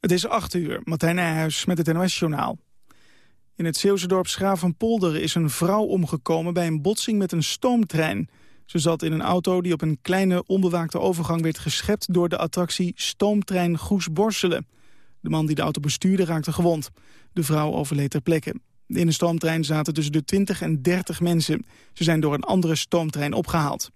Het is 8 uur, Martijn Nijhuis met het NOS-journaal. In het Zeeuwse dorp Schravenpolder is een vrouw omgekomen bij een botsing met een stoomtrein. Ze zat in een auto die op een kleine onbewaakte overgang werd geschept door de attractie Stoomtrein Goes-Borselen. De man die de auto bestuurde raakte gewond. De vrouw overleed ter plekke. In de stoomtrein zaten tussen de 20 en 30 mensen. Ze zijn door een andere stoomtrein opgehaald.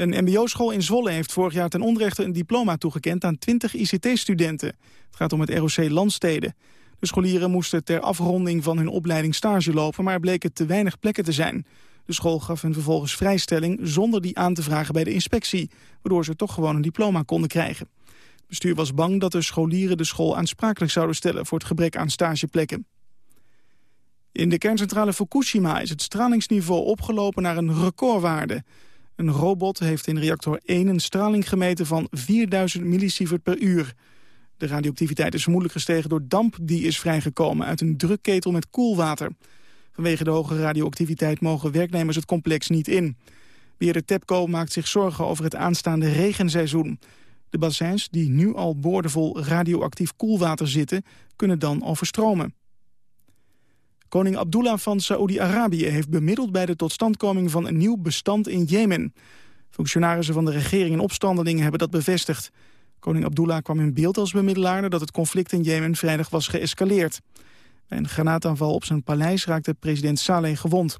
Een mbo-school in Zwolle heeft vorig jaar ten onrechte een diploma toegekend aan 20 ICT-studenten. Het gaat om het ROC Landsteden. De scholieren moesten ter afronding van hun opleiding stage lopen, maar bleken te weinig plekken te zijn. De school gaf hun vervolgens vrijstelling zonder die aan te vragen bij de inspectie, waardoor ze toch gewoon een diploma konden krijgen. Het bestuur was bang dat de scholieren de school aansprakelijk zouden stellen voor het gebrek aan stageplekken. In de kerncentrale Fukushima is het stralingsniveau opgelopen naar een recordwaarde. Een robot heeft in reactor 1 een straling gemeten van 4000 millisievert per uur. De radioactiviteit is vermoedelijk gestegen door damp die is vrijgekomen uit een drukketel met koelwater. Vanwege de hoge radioactiviteit mogen werknemers het complex niet in. Beheerder TEPCO maakt zich zorgen over het aanstaande regenseizoen. De bassins, die nu al boordevol radioactief koelwater zitten, kunnen dan overstromen. Koning Abdullah van Saoedi-Arabië heeft bemiddeld bij de totstandkoming van een nieuw bestand in Jemen. Functionarissen van de regering en opstandelingen hebben dat bevestigd. Koning Abdullah kwam in beeld als bemiddelaar nadat het conflict in Jemen vrijdag was geëscaleerd. Bij een granaataanval op zijn paleis raakte president Saleh gewond.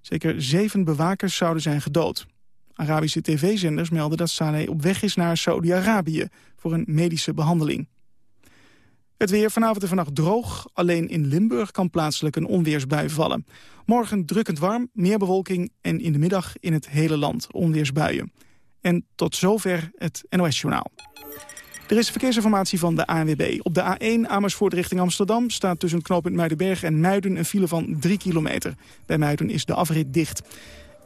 Zeker zeven bewakers zouden zijn gedood. Arabische tv-zenders melden dat Saleh op weg is naar Saoedi-Arabië voor een medische behandeling. Het weer vanavond en vannacht droog. Alleen in Limburg kan plaatselijk een onweersbui vallen. Morgen drukkend warm, meer bewolking en in de middag in het hele land onweersbuien. En tot zover het NOS-journaal. Er is verkeersinformatie van de ANWB. Op de A1 Amersfoort richting Amsterdam staat tussen knooppunt Muidenberg en Muiden een file van 3 kilometer. Bij Muiden is de afrit dicht.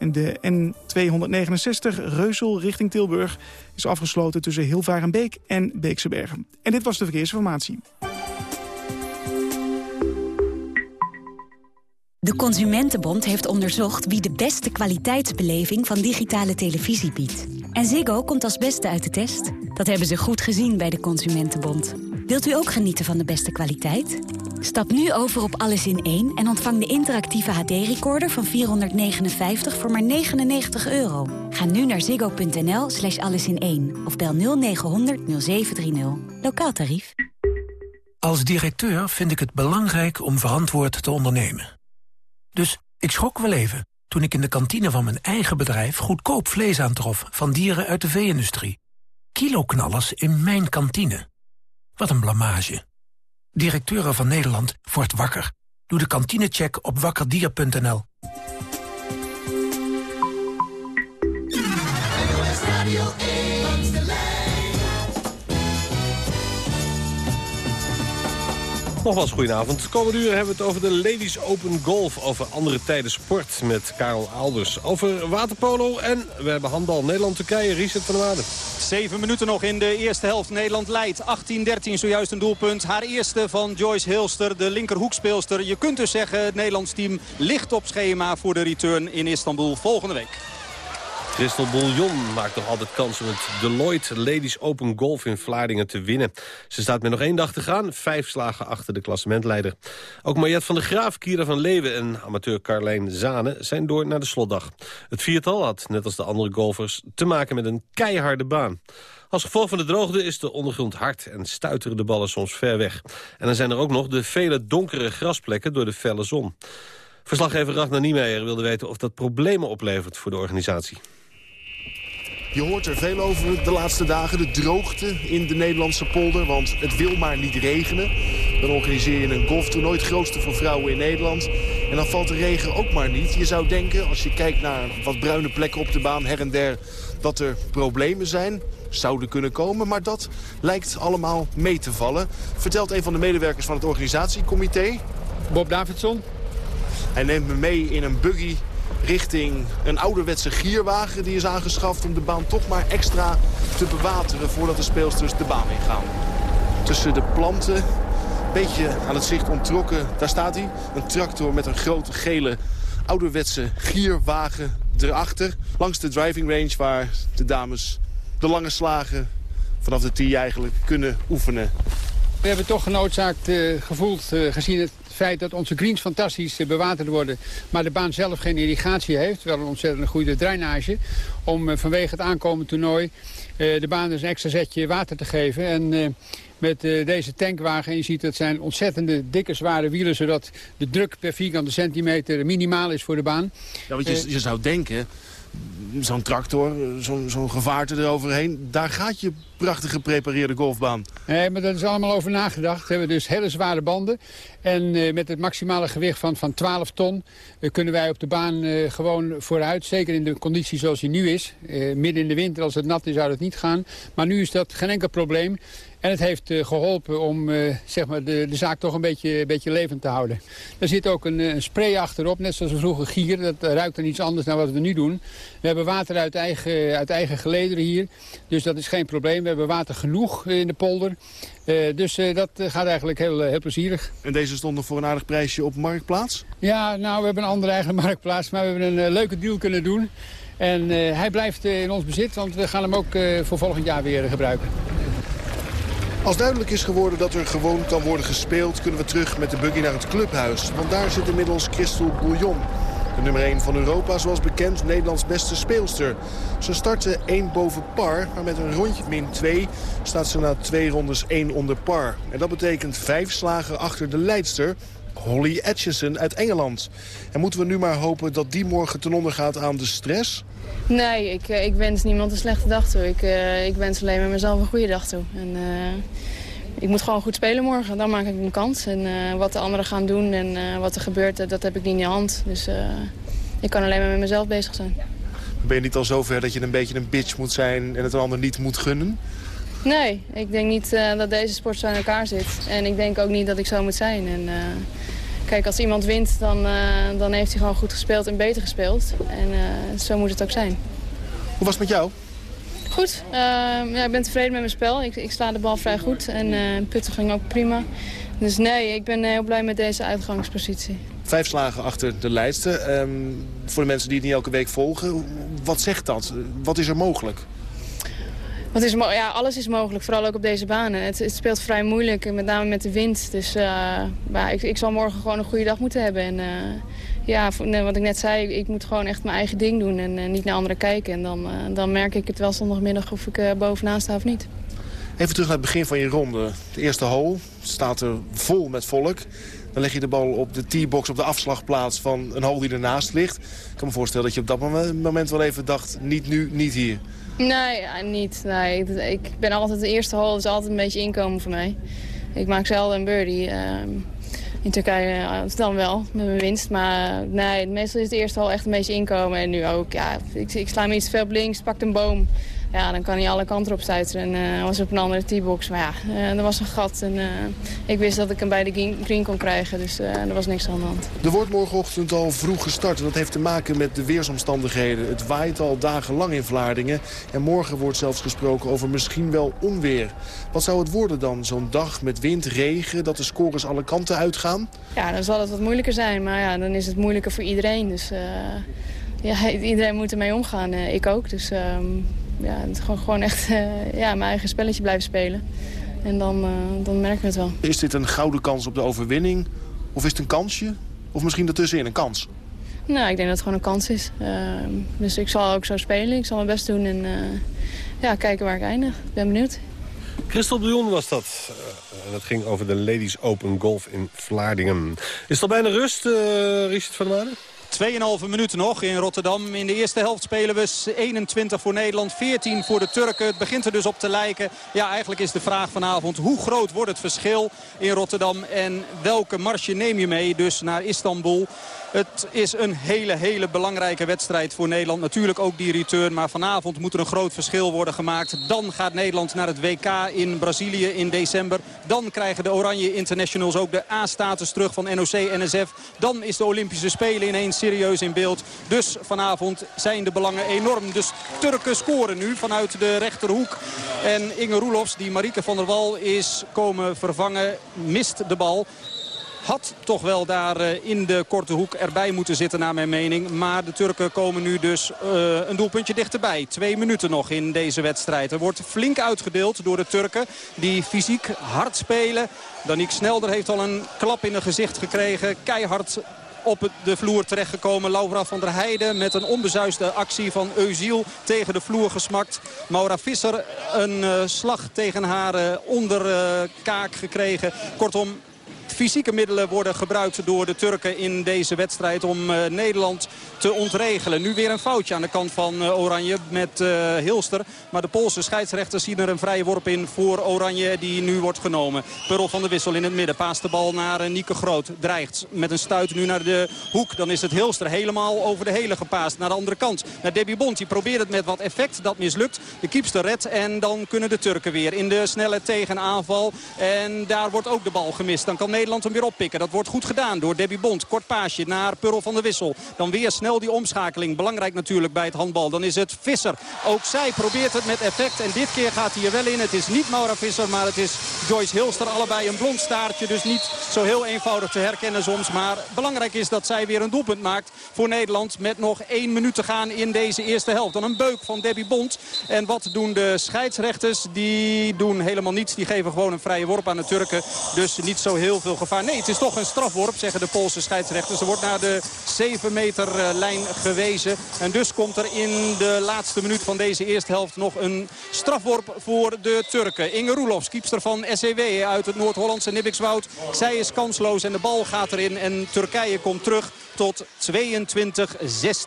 En de N269 Reusel richting Tilburg is afgesloten tussen Hilvarenbeek en Beekse Bergen. En dit was de verkeersinformatie. De Consumentenbond heeft onderzocht wie de beste kwaliteitsbeleving van digitale televisie biedt. En Ziggo komt als beste uit de test. Dat hebben ze goed gezien bij de Consumentenbond. Wilt u ook genieten van de beste kwaliteit? Stap nu over op Alles in 1 en ontvang de interactieve HD-recorder van 459 voor maar 99 euro. Ga nu naar ziggo.nl slash allesin1 of bel 0900 0730. Lokaal tarief. Als directeur vind ik het belangrijk om verantwoord te ondernemen. Dus ik schrok wel even toen ik in de kantine van mijn eigen bedrijf... goedkoop vlees aantrof van dieren uit de vee-industrie. Kiloknallers in mijn kantine. Wat een blamage. Directeuren van Nederland wordt wakker. Doe de kantinecheck op wakkerdier.nl. Nogmaals, goedenavond. Komende uur hebben we het over de Ladies Open Golf. Over andere tijden sport met Karel Alders. Over waterpolo en we hebben handbal Nederland-Turkije. Richard van der Waarden. Zeven minuten nog in de eerste helft. Nederland leidt 18-13 zojuist een doelpunt. Haar eerste van Joyce Hilster, de linkerhoekspeelster. Je kunt dus zeggen, het Nederlands team ligt op schema voor de return in Istanbul volgende week. Crystal Bouillon maakt nog altijd kans om het Deloitte Ladies Open Golf in Vlaardingen te winnen. Ze staat met nog één dag te gaan, vijf slagen achter de klassementleider. Ook Mariette van der Graaf, Kira van Leeuwen en amateur Carlijn Zane zijn door naar de slotdag. Het viertal had, net als de andere golfers, te maken met een keiharde baan. Als gevolg van de droogte is de ondergrond hard en stuiteren de ballen soms ver weg. En dan zijn er ook nog de vele donkere grasplekken door de felle zon. Verslaggever Ragnar Niemeyer wilde weten of dat problemen oplevert voor de organisatie. Je hoort er veel over de laatste dagen. De droogte in de Nederlandse polder. Want het wil maar niet regenen. Dan organiseer je een golftoernooi. Het grootste voor vrouwen in Nederland. En dan valt de regen ook maar niet. Je zou denken, als je kijkt naar wat bruine plekken op de baan her en der... dat er problemen zijn zouden kunnen komen. Maar dat lijkt allemaal mee te vallen. Vertelt een van de medewerkers van het organisatiecomité. Bob Davidson. Hij neemt me mee in een buggy richting een ouderwetse gierwagen. Die is aangeschaft om de baan toch maar extra te bewateren voordat de speelsters de baan ingaan. Tussen de planten, een beetje aan het zicht ontrokken, daar staat hij. Een tractor met een grote gele ouderwetse gierwagen erachter. Langs de driving range waar de dames de lange slagen vanaf de tee eigenlijk kunnen oefenen. We hebben toch genoodzaakt uh, gevoeld, uh, gezien het feit dat onze greens fantastisch bewaterd worden... maar de baan zelf geen irrigatie heeft, wel een ontzettend goede drainage... om vanwege het aankomende toernooi de baan dus een extra zetje water te geven. En met deze tankwagen, en je ziet dat zijn ontzettende dikke zware wielen... zodat de druk per vierkante centimeter minimaal is voor de baan. Ja, want je, je zou denken, zo'n tractor, zo'n zo gevaarte eroverheen. Daar gaat je prachtig geprepareerde golfbaan. Nee, maar dat is allemaal over nagedacht. We hebben dus hele zware banden. En uh, met het maximale gewicht van, van 12 ton uh, kunnen wij op de baan uh, gewoon vooruit. Zeker in de conditie zoals die nu is. midden in de winter, als het nat is, zou dat niet gaan. Maar nu is dat geen enkel probleem. En het heeft geholpen om zeg maar de, de zaak toch een beetje, beetje levend te houden. Er zit ook een, een, spray achterop, net zoals we vroeger gieren. Dat ruikt dan iets anders dan wat we nu doen. We hebben water uit eigen, uit eigen gelederen hier. Dus dat is geen probleem. We hebben water genoeg in de polder. Uh, dus dat gaat eigenlijk heel, heel plezierig. En deze stond nog voor een aardig prijsje op Marktplaats? Ja, nou, we hebben een andere eigen Marktplaats. Maar we hebben een leuke deal kunnen doen. En hij blijft in ons bezit, want we gaan hem ook voor volgend jaar weer gebruiken. Als duidelijk is geworden dat er gewoon kan worden gespeeld... kunnen we terug met de buggy naar het clubhuis. Want daar zit inmiddels Christel Bouillon. Nummer 1 van Europa, zoals bekend, Nederlands beste speelster. Ze startte 1 boven par, maar met een rondje min 2 staat ze na twee rondes 1 onder par. En dat betekent vijf slagen achter de leidster, Holly Atchison uit Engeland. En moeten we nu maar hopen dat die morgen ten onder gaat aan de stress? Nee, ik, eh, ik wens niemand een slechte dag toe. Ik, uh, ik wens alleen maar mezelf een goede dag toe. En, uh, ik moet gewoon goed spelen morgen, dan maak ik een kans. En uh, wat de anderen gaan doen en wat er gebeurt, dat heb ik niet in de hand. Dus ik kan alleen maar met mezelf bezig zijn. Ben je niet al zover dat je een beetje een bitch moet zijn en het een ander niet moet gunnen? Nee, ik denk niet dat deze sport zo in elkaar zit. En ik denk ook niet dat ik zo moet zijn. En, Kijk, als iemand wint, dan, dan heeft hij gewoon goed gespeeld en beter gespeeld. En zo moet het ook zijn. Hoe was het met jou? Goed. Uh, ja, ik ben tevreden met mijn spel. Ik, ik sla de bal vrij goed en putten ging ook prima. Dus nee, ik ben heel blij met deze uitgangspositie. Vijf slagen achter de lijsten. Um, voor de mensen die het niet elke week volgen, wat zegt dat? Wat is er mogelijk? Is, ja, alles is mogelijk, vooral ook op deze banen. Het, het speelt vrij moeilijk, met name met de wind. Dus uh, ik, ik, zal morgen gewoon een goede dag moeten hebben. En, uh, ja, wat ik net zei, ik moet gewoon echt mijn eigen ding doen en uh, niet naar anderen kijken. En dan, dan merk ik het wel zondagmiddag of ik bovenaan sta of niet. Even terug naar het begin van je ronde. De eerste hole staat er vol met volk. Dan leg je de bal op de tee-box op de afslagplaats van een hole die ernaast ligt. Ik kan me voorstellen dat je op dat moment wel even dacht, niet nu, niet hier. Nee, niet. Nee, ik ben altijd de eerste hole, is altijd een beetje inkomen voor mij. Ik maak zelden een birdie. Uh, in Turkije uh, dan wel, met mijn winst. Maar nee, meestal is het eerste hole echt een beetje inkomen. En nu ook, ja, ik, ik sla me iets veel op links, pak een boom ja, dan kan hij alle kanten op stuiteren. En uh, was op een andere T-box. Maar ja, uh, er was een gat. En uh, ik wist dat ik hem bij de green kon krijgen. Dus er was niks aan de hand. Er wordt morgenochtend al vroeg gestart. En dat heeft te maken met de weersomstandigheden. Het waait al dagenlang in Vlaardingen. En morgen wordt zelfs gesproken over misschien wel onweer. Wat zou het worden dan? Zo'n dag met wind, regen, dat de scores alle kanten uitgaan? Ja, dan zal het wat moeilijker zijn. Maar ja, dan is het moeilijker voor iedereen. Dus ja, iedereen moet ermee omgaan. ik ook. Dus... Ehm, ja, gewoon, gewoon echt uh, ja, mijn eigen spelletje blijven spelen. En dan, uh, dan merken we het wel. Is dit een gouden kans op de overwinning? Of is het een kansje? Of misschien ertussenin een kans? Nou, ik denk dat het gewoon een kans is. Uh, dus ik zal ook zo spelen. Ik zal mijn best doen en ja, kijken waar ik eindig. Ik ben benieuwd. Christel Brion was dat. En dat ging over de Ladies Open Golf in Vlaardingen. Is het al bijna rust, Richard van der Maden? 2,5 minuten nog in Rotterdam. In de eerste helft spelen we 21 voor Nederland, 14 voor de Turken. Het begint er dus op te lijken. Ja, eigenlijk is de vraag vanavond hoe groot wordt het verschil in Rotterdam... en welke marge neem je mee dus naar Istanbul... Het is een hele, hele belangrijke wedstrijd voor Nederland. Natuurlijk ook die return, maar vanavond moet er een groot verschil worden gemaakt. Dan gaat Nederland naar het WK in Brazilië in december. Dan krijgen de Oranje Internationals ook de A-status terug van NOC-NSF. Dan is de Olympische Spelen ineens serieus in beeld. Dus vanavond zijn de belangen enorm. Dus Turken scoren nu vanuit de rechterhoek. En Inge Roelofs, die Marieke van der Wal is komen vervangen, mist de bal. Had toch wel daar in de korte hoek erbij moeten zitten naar mijn mening. Maar de Turken komen nu dus een doelpuntje dichterbij. Twee minuten nog in deze wedstrijd. Er wordt flink uitgedeeld door de Turken die fysiek hard spelen. Danique Snelder heeft al een klap in het gezicht gekregen. Keihard op de vloer terechtgekomen. Laura van der Heijden met een onbezuiste actie van Euziel tegen de vloer gesmakt. Maura Visser een uh, slag tegen haar onderkaak gekregen. Kortom, fysieke middelen worden gebruikt door de Turken in deze wedstrijd om uh, Nederland te ontregelen. Nu weer een foutje aan de kant van uh, Oranje met uh, Hilster. Maar de Poolse scheidsrechters zien er een vrije worp in voor Oranje die nu wordt genomen. Purl van de Wissel in het midden. Paast de bal naar Nieke Groot. Dreigt met een stuit nu naar de hoek. Dan is het Hilster helemaal over de hele gepaast. Naar de andere kant. Naar Debbie Bond. Die probeert het met wat effect. Dat mislukt. De kiepster redt. En dan kunnen de Turken weer in de snelle tegenaanval. En daar wordt ook de bal gemist. Dan kan Nederland hem weer oppikken. Dat wordt goed gedaan door Debbie Bond. Kort paasje naar Purl van de Wissel. Dan weer snel die omschakeling. Belangrijk natuurlijk bij het handbal. Dan is het Visser. Ook zij probeert het met effect. En dit keer gaat hij er wel in. Het is niet Maura Visser, maar het is Joyce Hilster. Allebei een blond staartje. Dus niet zo heel eenvoudig te herkennen soms. Maar belangrijk is dat zij weer een doelpunt maakt voor Nederland. Met nog één minuut te gaan in deze eerste helft. Dan een beuk van Debbie Bond. En wat doen de scheidsrechters? Die doen helemaal niets. Die geven gewoon een vrije worp aan de Turken. Dus niet zo heel veel gevaar. Nee, het is toch een strafworp, zeggen de Poolse scheidsrechters. Er wordt naar de 7 meter lijn gewezen. En dus komt er in de laatste minuut van deze eerste helft nog een strafworp voor de Turken. Inge Roelofs, kiepster van SEW uit het Noord-Hollandse Nibbikswoud. Zij is kansloos en de bal gaat erin en Turkije komt terug tot 22-16.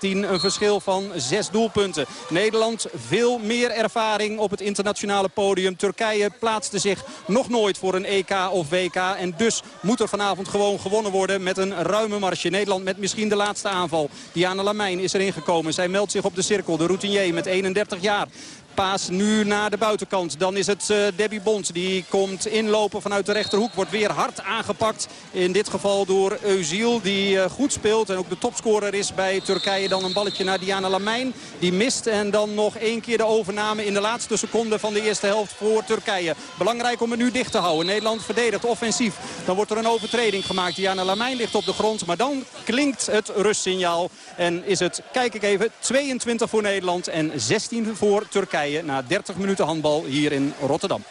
Een verschil van zes doelpunten. Nederland veel meer ervaring op het internationale podium. Turkije plaatste zich nog nooit voor een EK of WK. En dus moet er vanavond gewoon gewonnen worden met een ruime marsje. Nederland met misschien de laatste aanval. Diana Lamijn is erin gekomen. Zij meldt zich op de cirkel. De routinier met 31 jaar. Paas nu naar de buitenkant. Dan is het uh, Debbie Bond. Die komt inlopen vanuit de rechterhoek. Wordt weer hard aangepakt. In dit geval door Euziel. Die uh, goed speelt. En ook de topscorer is bij Turkije. Dan een balletje naar Diana Lamijn. Die mist. En dan nog één keer de overname in de laatste seconde van de eerste helft voor Turkije. Belangrijk om het nu dicht te houden. Nederland verdedigt offensief. Dan wordt er een overtreding gemaakt. Diana Lamijn ligt op de grond. Maar dan klinkt het rustsignaal. En is het, kijk ik even, 22 voor Nederland en 16 voor Turkije na 30 minuten handbal hier in Rotterdam.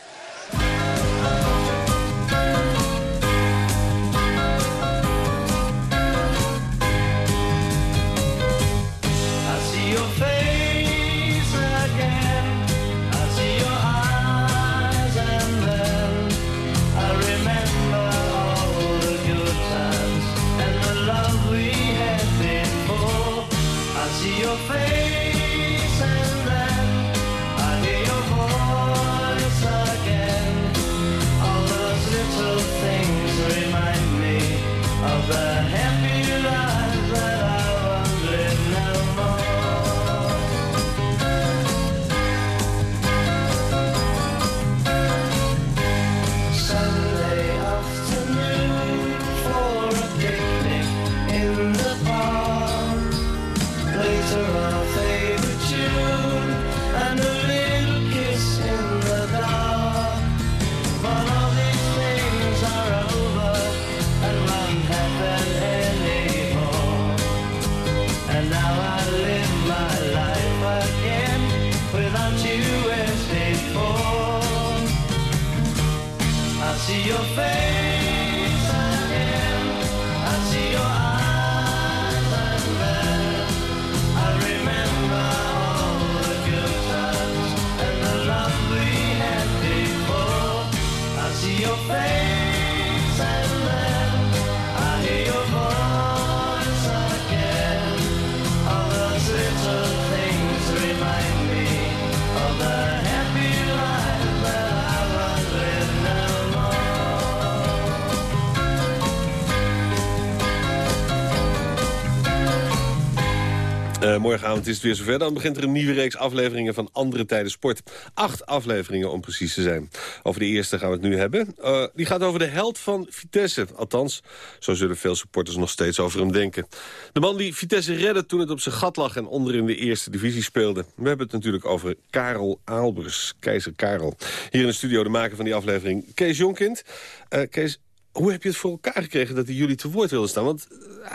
Morgenavond is het weer zover. Dan begint er een nieuwe reeks afleveringen van Andere Tijden Sport. Acht afleveringen om precies te zijn. Over de eerste gaan we het nu hebben. Uh, die gaat over de held van Vitesse. Althans, zo zullen veel supporters nog steeds over hem denken. De man die Vitesse redde toen het op zijn gat lag... en onder in de eerste divisie speelde. We hebben het natuurlijk over Karel Aalbers. Keizer Karel. Hier in de studio de maker van die aflevering, Kees Jonkind. Uh, Kees, hoe heb je het voor elkaar gekregen dat hij jullie te woord wilde staan? Want uh,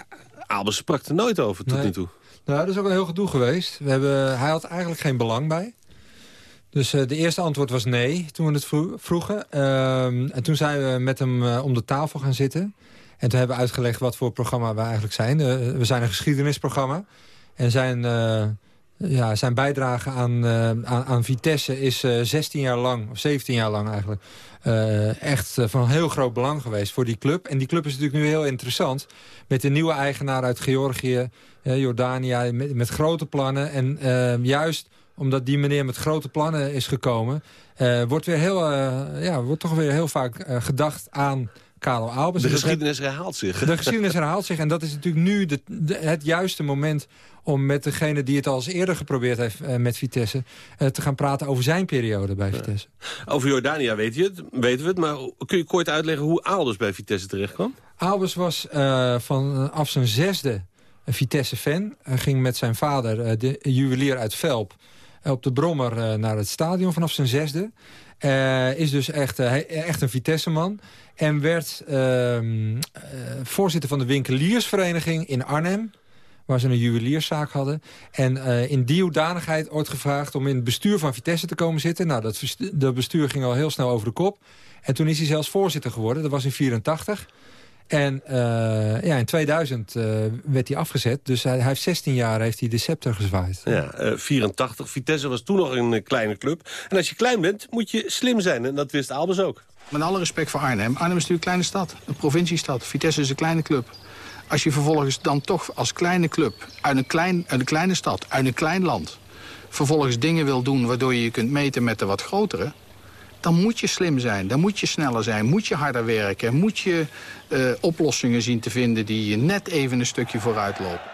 Albers sprak er nooit over tot nu toe. Nou, dat is ook een heel gedoe geweest. We hebben, hij had eigenlijk geen belang bij. Dus uh, de eerste antwoord was nee, toen we het vroegen. Uh, en toen zijn we met hem uh, om de tafel gaan zitten. En toen hebben uitgelegd wat voor programma we eigenlijk zijn. we zijn een geschiedenisprogramma. En zijn, ja, zijn bijdrage aan, aan, aan, Vitesse is 16 jaar lang, of 17 jaar lang eigenlijk... echt van heel groot belang geweest voor die club. En die club is natuurlijk nu heel interessant. Met een nieuwe eigenaar uit Georgië, Jordanië, met, met, grote plannen. En juist omdat die meneer met grote plannen is gekomen... Uh, wordt, weer heel, uh, ja, wordt toch weer heel vaak uh, gedacht aan Albers. De geschiedenis herhaalt zich. De geschiedenis herhaalt zich. En dat is natuurlijk nu de, de, het juiste moment om met degene die het al eens eerder geprobeerd heeft met Vitesse... te gaan praten over zijn periode bij Vitesse. Over Jordania weet je het, weten we het, maar kun je kort uitleggen hoe Albers bij Vitesse terecht kwam? Albers was vanaf zijn zesde een Vitesse-fan. Hij ging met zijn vader, de juwelier uit Velp op de Brommer eh, naar het stadion vanaf zijn zesde. Uh, is dus echt, uh, echt een Vitesse-man. En werd uh, voorzitter van de winkeliersvereniging in Arnhem. Waar ze een juwelierszaak hadden. En in die hoedanigheid ooit gevraagd om in het bestuur van Vitesse te komen zitten. Nou, dat, dat bestuur ging al heel snel over de kop. En toen is hij zelfs voorzitter geworden. Dat was in 84. En uh, ja, in 2000 uh, werd hij afgezet. Dus hij, heeft 16 jaar heeft hij de scepter gezwaaid. Ja, uh, 84. Vitesse was toen nog een kleine club. En als je klein bent, moet je slim zijn. En dat wist Albers ook. Met alle respect voor Arnhem. Arnhem is natuurlijk een kleine stad. Een provinciestad. Vitesse is een kleine club. Als je vervolgens dan toch als kleine club... uit een, klein, uit een kleine stad, uit een klein land... vervolgens dingen wil doen waardoor je je kunt meten met de wat grotere dan moet je slim zijn, dan moet je sneller zijn, moet je harder werken... moet je uh, oplossingen zien te vinden die je net even een stukje vooruit lopen.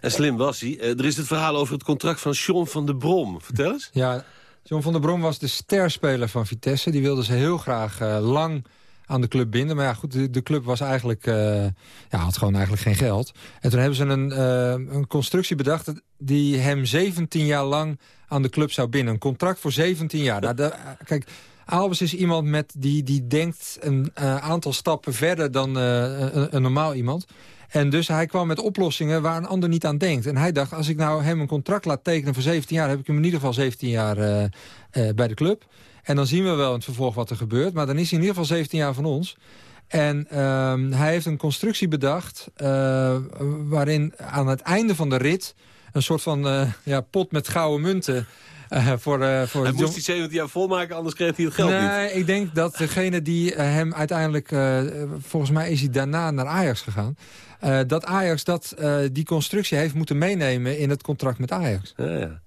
En slim was hij. Uh, er is het verhaal over het contract van Sean van der Brom. Vertel eens. Ja, John van der Brom was de sterspeler van Vitesse. Die wilde ze heel graag uh, lang aan de club binden. Maar ja, goed, de, club was eigenlijk, uh, ja, had gewoon eigenlijk geen geld. En toen hebben ze een, uh, een constructie bedacht... die hem 17 jaar lang aan de club zou binden. Een contract voor 17 jaar. Nou, de, kijk, Albers is iemand met die, die denkt een aantal stappen verder dan een, een, normaal iemand. En dus hij kwam met oplossingen waar een ander niet aan denkt. En hij dacht, als ik nou hem een contract laat tekenen voor 17 jaar... heb ik hem in ieder geval 17 jaar uh, bij de club. En dan zien we wel in het vervolg wat er gebeurt. Maar dan is hij in ieder geval 17 jaar van ons. En ehm, hij heeft een constructie bedacht... waarin aan het einde van de rit... een soort van ja, pot met gouden munten uh, voor, uh, voor hij moest die 17 jaar volmaken, anders kreeg hij het geld nee, niet. Nee, ik denk dat degene die hem uiteindelijk... volgens mij is hij daarna naar Ajax gegaan. Dat Ajax dat, die constructie heeft moeten meenemen in het contract met Ajax. Ja, ja.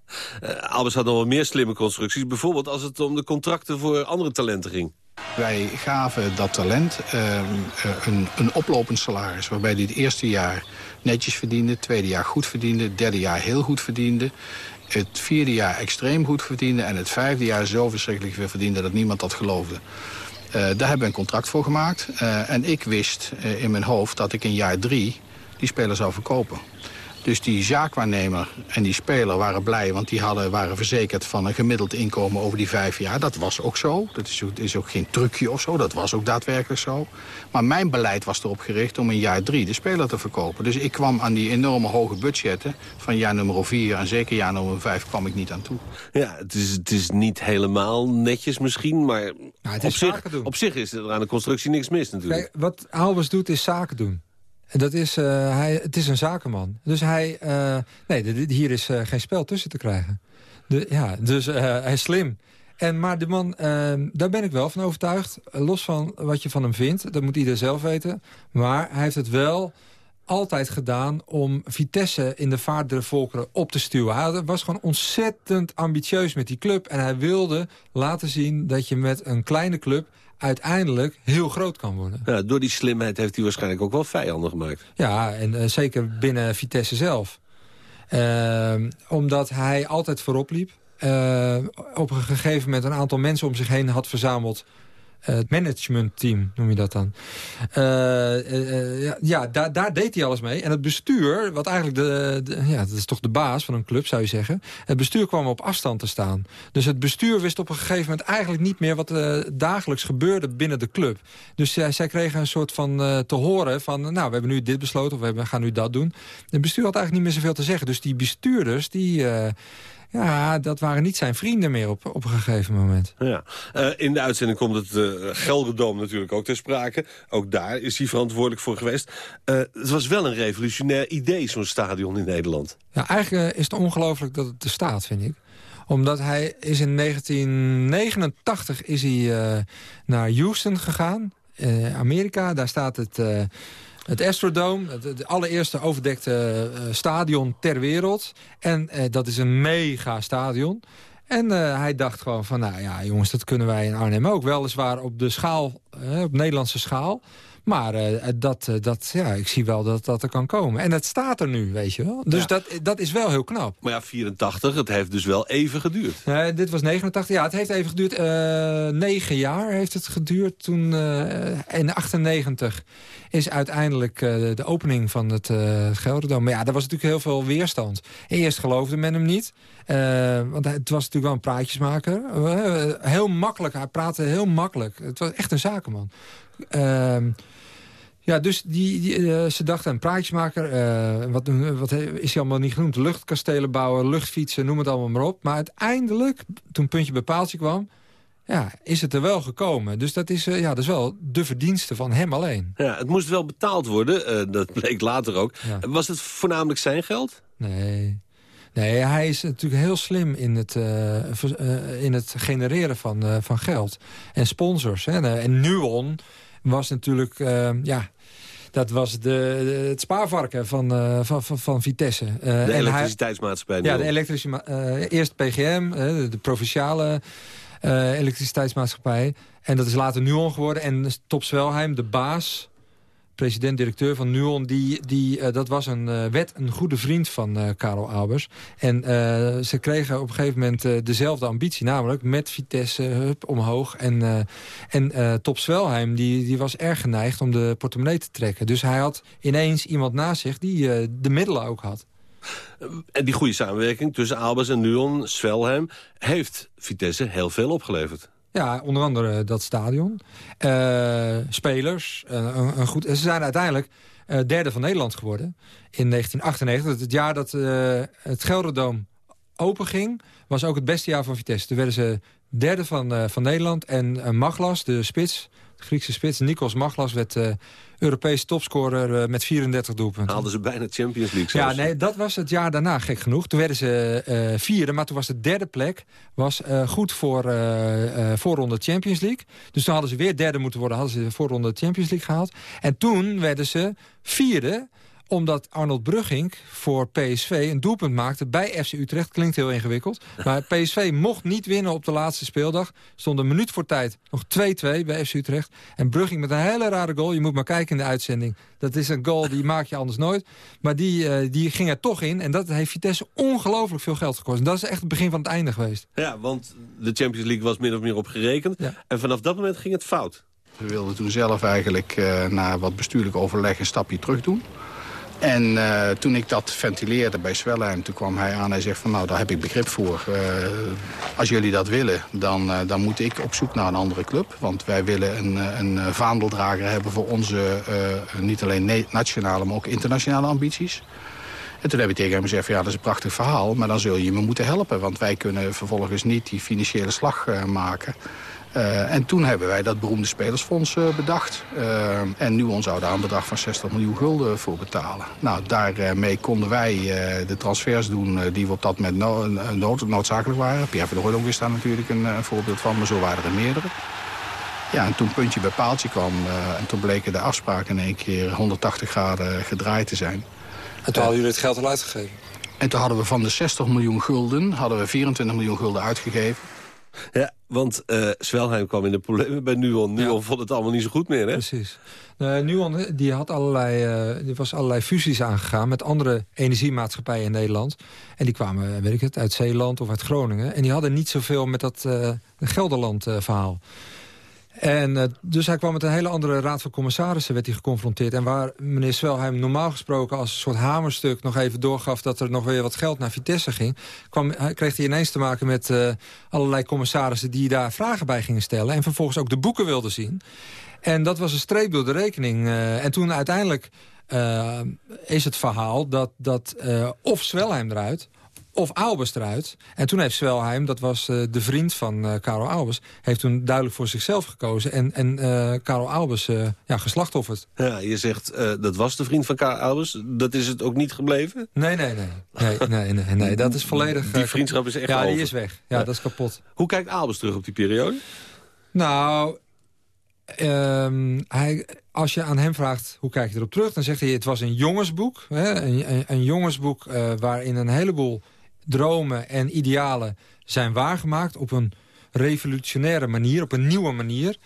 Albers had nog wel meer slimme constructies. Bijvoorbeeld als het om de contracten voor andere talenten ging. Wij gaven dat talent een, een oplopend salaris... waarbij hij het eerste jaar netjes verdiende, het tweede jaar goed verdiende... het derde jaar heel goed verdiende het vierde jaar extreem goed verdiende... en het vijfde jaar zo verschrikkelijk veel verdiende dat niemand dat geloofde. Uh, daar hebben we een contract voor gemaakt. Uh, en ik wist uh, in mijn hoofd dat ik in jaar drie die speler zou verkopen. Dus die zaakwaarnemer en die speler waren blij... want die hadden, waren verzekerd van een gemiddeld inkomen over die vijf jaar. Dat was ook zo. Dat is ook, is ook geen trucje of zo. Dat was ook daadwerkelijk zo. Maar mijn beleid was erop gericht om in jaar drie de speler te verkopen. Dus ik kwam aan die enorme hoge budgetten van jaar nummer vier... en zeker jaar nummer vijf kwam ik niet aan toe. Ja, het is, het is niet helemaal netjes misschien, maar op, zich, op zich is er aan de constructie niks mis natuurlijk. Kijk, wat Albers doet is zaken doen. Dat is, uh, hij, het is een zakenman. Dus hij, uh, nee, hier is uh, geen spel tussen te krijgen. De, ja, dus hij is slim. En, maar de man, daar ben ik wel van overtuigd. Los van wat je van hem vindt, dat moet ieder zelf weten. Maar hij heeft het wel altijd gedaan om Vitesse in de vaart der volkeren op te stuwen. Hij was gewoon ontzettend ambitieus met die club. En hij wilde laten zien dat je met een kleine club uiteindelijk heel groot kan worden. Ja, door die slimheid heeft hij waarschijnlijk ook wel vijanden gemaakt. Ja, en uh, zeker binnen Vitesse zelf. Uh, omdat hij altijd voorop liep. Uh, op een gegeven moment een aantal mensen om zich heen had verzameld... het managementteam, noem je dat dan. ja, ja daar, daar deed hij alles mee. En het bestuur, wat eigenlijk de, de, ja, dat is toch de baas van een club, zou je zeggen. Het bestuur kwam op afstand te staan. Dus het bestuur wist op een gegeven moment eigenlijk niet meer... wat dagelijks gebeurde binnen de club. Dus zij kregen een soort van te horen van... nou, we hebben nu dit besloten of we gaan nu dat doen. Het bestuur had eigenlijk niet meer zoveel te zeggen. Dus die bestuurders, die... Ja, dat waren niet zijn vrienden meer op, op een gegeven moment. Ja. Uh, in de uitzending komt het uh, Gelderdoom natuurlijk ook ter sprake. Ook daar is hij verantwoordelijk voor geweest. Uh, het was wel een revolutionair idee, zo'n stadion in Nederland. Ja, eigenlijk is het ongelooflijk dat het er staat, vind ik omdat hij is in 1989 is hij, naar Houston gegaan, Amerika. Daar staat het het Astrodome, het, allereerste overdekte uh, stadion ter wereld. En uh, dat is een mega stadion. En uh, hij dacht gewoon van, nou ja jongens, dat kunnen wij in Arnhem ook. Weliswaar op de schaal, op Nederlandse schaal. Maar uh, dat, uh, dat, ja, ik zie wel dat dat er kan komen. En het staat er nu, weet je wel. Dus ja. dat, dat is wel heel knap. Maar ja, 84, het heeft dus wel even geduurd. Uh, dit was 89, ja, het heeft even geduurd. negen jaar heeft het geduurd. Toen in 98 is uiteindelijk de opening van het Gelderdoom. Maar ja, daar was natuurlijk heel veel weerstand. Eerst geloofde men hem niet. want het was natuurlijk wel een praatjesmaker. heel makkelijk, hij praatte heel makkelijk. Het was echt een zakenman. Ehm, ja, dus die, die uh, ze dachten een praatjesmaker. Uh, wat, wat is hij allemaal niet genoemd? Luchtkastelen bouwen, luchtfietsen, noem het allemaal maar op. Maar uiteindelijk, toen puntje bij paaltje kwam... Ja, is het er wel gekomen. Dus dat is, uh, ja, dat is wel de verdienste van hem alleen. Ja, het moest wel betaald worden. dat bleek later ook. Ja. Was het voornamelijk zijn geld? Nee. Nee, hij is natuurlijk heel slim in het, in het genereren van, van geld. En sponsors. Hè. En Nuon was natuurlijk... Uh, ja, dat was de, het spaarvarken van, uh, van, van, van, Vitesse. Uh, de elektriciteitsmaatschappij. Ja, de elektrische, eerst PGM, de, de provinciale elektriciteitsmaatschappij. En dat is later Nuon geworden. En Top Swelheim, de baas president-directeur van Nuon... Die, die, uh, dat was een uh, wet, een goede vriend van uh, Karel Albers. En ze kregen op een gegeven moment dezelfde ambitie. Namelijk met Vitesse hup, omhoog. En, en Top Swelheim die, die was erg geneigd om de portemonnee te trekken. Dus hij had ineens iemand naast zich die de middelen ook had. En die goede samenwerking tussen Albers en Nuon, Swelheim... heeft Vitesse heel veel opgeleverd. Ja, onder andere dat stadion. Uh, spelers. Uh, een, een, goed, ze zijn uiteindelijk derde van Nederland geworden. In 1998. Het jaar dat het Gelderdoom open ging... was ook het beste jaar van Vitesse. Toen werden ze derde van, van Nederland. En Maglas, de spits, Griekse spits, Nikos Maglas... werd Europees topscorer uh, met 34 doelpunten. Haalden ze bijna Champions League zelfs. Ja, nee, dat was het jaar daarna, gek genoeg. Toen werden ze uh, vierde, maar toen was de derde plek was, uh, goed voor voorronde Champions League. Dus toen hadden ze weer derde moeten worden, hadden ze de voorronde Champions League gehaald. En toen werden ze vierde omdat Arnold Brugging voor PSV een doelpunt maakte bij FC Utrecht. Klinkt heel ingewikkeld. Maar PSV mocht niet winnen op de laatste speeldag. Stond een minuut voor tijd nog 2-2 bij FC Utrecht. En Brugging met een hele rare goal. Je moet maar kijken in de uitzending. Dat is een goal die maak je anders nooit. Maar die, uh, die ging er toch in. En dat heeft Vitesse ongelooflijk veel geld gekost. En dat is echt het begin van het einde geweest. Ja, want de Champions League was min of meer op gerekend. Ja. En vanaf dat moment ging het fout. We wilden toen zelf eigenlijk uh, na wat bestuurlijk overleg een stapje terug doen. En uh, toen ik dat ventileerde bij Swellheim, toen kwam hij aan en hij zegt van nou, daar heb ik begrip voor. Uh, als jullie dat willen, dan, uh, dan moet ik op zoek naar een andere club. Want wij willen een, een vaandeldrager hebben voor onze niet alleen nationale, maar ook internationale ambities. En toen heb ik tegen hem gezegd, ja, dat is een prachtig verhaal, maar dan zul je me moeten helpen. Want wij kunnen vervolgens niet die financiële slag maken. Uh, en toen hebben wij dat beroemde spelersfonds uh, bedacht. Uh, en Nuon zou daar een bedrag van 60 miljoen gulden voor betalen. Nou, daarmee konden wij de transfers doen die we op dat moment no nood noodzakelijk waren. Pierre van der Hooydonk is daar natuurlijk een, een, voorbeeld van, maar zo waren er meerdere. Ja, en toen puntje bij paaltje kwam en toen bleken de afspraken in één keer 180 graden gedraaid te zijn. En toen hadden jullie het geld al uitgegeven? En toen hadden we van de 60 miljoen gulden, hadden we 24 miljoen gulden uitgegeven. Ja, want uh, Swelheim kwam in de problemen bij Nuon. Nuon ja. vond het allemaal niet zo goed meer, hè? Precies. Uh, Nuon die had allerlei, uh, die was allerlei fusies aangegaan... met andere energiemaatschappijen in Nederland. En die kwamen, weet ik het, uit Zeeland of uit Groningen. En die hadden niet zoveel met dat Gelderland-verhaal. En uh, dus hij kwam met een hele andere raad van commissarissen werd hij geconfronteerd. En waar meneer Swelheim normaal gesproken als een soort hamerstuk nog even doorgaf... dat er nog weer wat geld naar Vitesse ging... Kwam, kreeg hij ineens te maken met uh, allerlei commissarissen die daar vragen bij gingen stellen. En vervolgens ook de boeken wilden zien. En dat was een streep door de rekening. Uh, en toen uiteindelijk is het verhaal dat, dat of Swelheim eruit of Albers eruit. En toen heeft Swelheim, dat was uh, de vriend van uh, Karel Albers... heeft toen duidelijk voor zichzelf gekozen. En, en uh, Karel Albers ja, geslachtofferd. Ja, je zegt, dat was de vriend van Karel Albers. Dat is het ook niet gebleven? Nee, nee, nee. Nee, nee, nee, nee dat is volledig... Die vriendschap is echt Ja, over. die is weg. Ja, ja, dat is kapot. Hoe kijkt Albers terug op die periode? Nou... Um, hij, als je aan hem vraagt hoe kijk je erop terug... dan zegt hij het was een jongensboek. Hè? Een, een, een jongensboek waarin een heleboel dromen en idealen zijn waargemaakt... op een revolutionaire manier, op een nieuwe manier.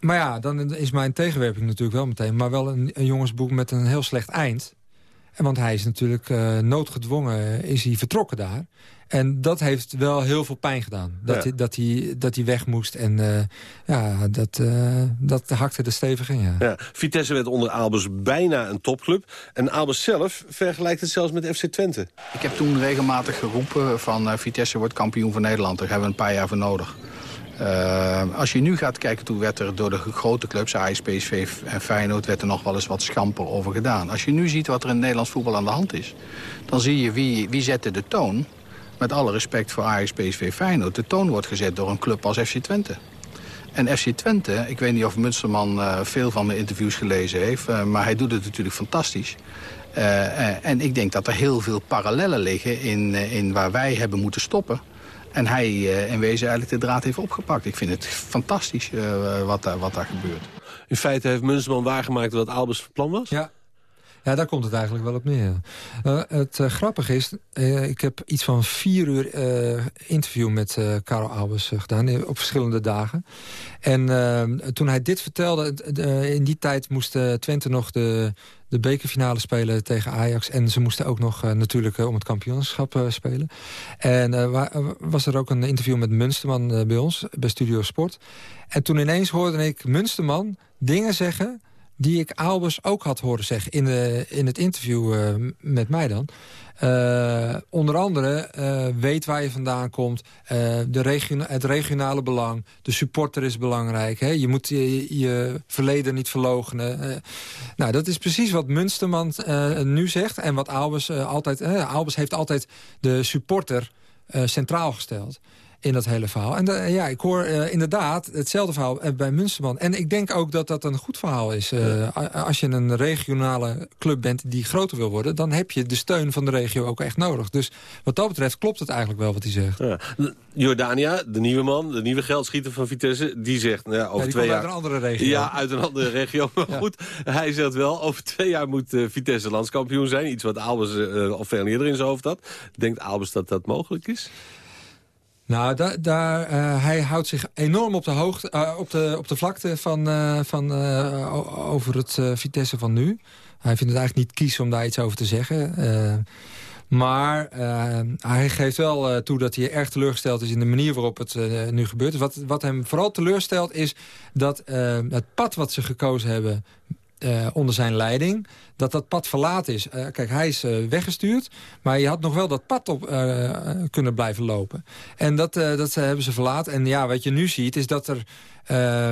Maar ja, dan is mijn tegenwerping natuurlijk wel meteen... maar wel een, een jongensboek met een heel slecht eind. En want hij is natuurlijk uh, noodgedwongen is hij vertrokken daar. En dat heeft wel heel veel pijn gedaan. Dat, ja. hij, dat, hij, dat hij weg moest. En uh, ja, dat, uh, dat hakte er stevig in. Ja. Ja. Vitesse werd onder Albers bijna een topclub. En Albers zelf vergelijkt het zelfs met FC Twente. Ik heb toen regelmatig geroepen van uh, Vitesse wordt kampioen van Nederland. Daar hebben we een paar jaar voor nodig. Uh, als je nu gaat kijken, toen werd er door de grote clubs, Ajax, PSV en Feyenoord, werd er nog wel eens wat schamper over gedaan. Als je nu ziet wat er in Nederlands voetbal aan de hand is, dan zie je wie, wie zette de toon. Met alle respect voor Ajax, PSV, Feyenoord. De toon wordt gezet door een club als FC Twente. En FC Twente, ik weet niet of Munsterman uh, veel van mijn interviews gelezen heeft... Uh, maar hij doet het natuurlijk fantastisch. En ik denk dat er heel veel parallellen liggen in, in waar wij hebben moeten stoppen... En hij uh, in wezen eigenlijk de draad heeft opgepakt. Ik vind het fantastisch uh, wat, daar, wat daar gebeurt. In feite heeft Munsterman waargemaakt wat Albers van plan was? Ja. Ja, daar komt het eigenlijk wel op neer. Uh, het grappige is, ik heb iets van vier uur interview met Karel Albers gedaan... op verschillende dagen. En toen hij dit vertelde, in die tijd moest Twente nog de de bekerfinale spelen tegen Ajax. En ze moesten ook nog natuurlijk om het kampioenschap spelen. En was er ook een interview met Munsterman bij ons, bij Studio Sport. En toen ineens hoorde ik Munsterman dingen zeggen die ik Albers ook had horen zeggen in, de, in het interview uh, met mij dan. Uh, onder andere uh, weet waar je vandaan komt, de het regionale belang, de supporter is belangrijk. Hè? Je moet je, je verleden niet verlogenen. nou, dat is precies wat Munsterman nu zegt en wat Albers altijd... Albers heeft altijd de supporter centraal gesteld in dat hele verhaal. En de, ja, ik hoor uh, inderdaad hetzelfde verhaal bij Münsterman. En ik denk ook dat dat een goed verhaal is. Uh. Als je een regionale club bent die groter wil worden... dan heb je de steun van de regio ook echt nodig. Dus wat dat betreft klopt het eigenlijk wel wat hij zegt. Ja. Jordania, de nieuwe man, de nieuwe geldschieter van Vitesse... die zegt nou ja, over ja, die twee jaar... uit een andere regio. Ja, uit een andere regio. Maar goed, hij zegt wel, over twee jaar moet uh, Vitesse landskampioen zijn. Iets wat Albers al veel eerder in zijn hoofd had. Denkt Albers dat dat mogelijk is? Nou, daar, uh, hij houdt zich enorm op de, hoogte, uh, op de, op de vlakte van, uh, van, over het Vitesse van nu. Hij vindt het eigenlijk niet kies om daar iets over te zeggen. maar hij geeft wel toe dat hij erg teleurgesteld is in de manier waarop het nu gebeurt. Wat, wat hem vooral teleurstelt is dat het pad wat ze gekozen hebben... Uh, onder zijn leiding, dat dat pad verlaten is. Uh, kijk, hij is uh, weggestuurd, maar je had nog wel dat pad op kunnen blijven lopen. En dat, dat hebben ze verlaten. En ja, wat je nu ziet, is dat er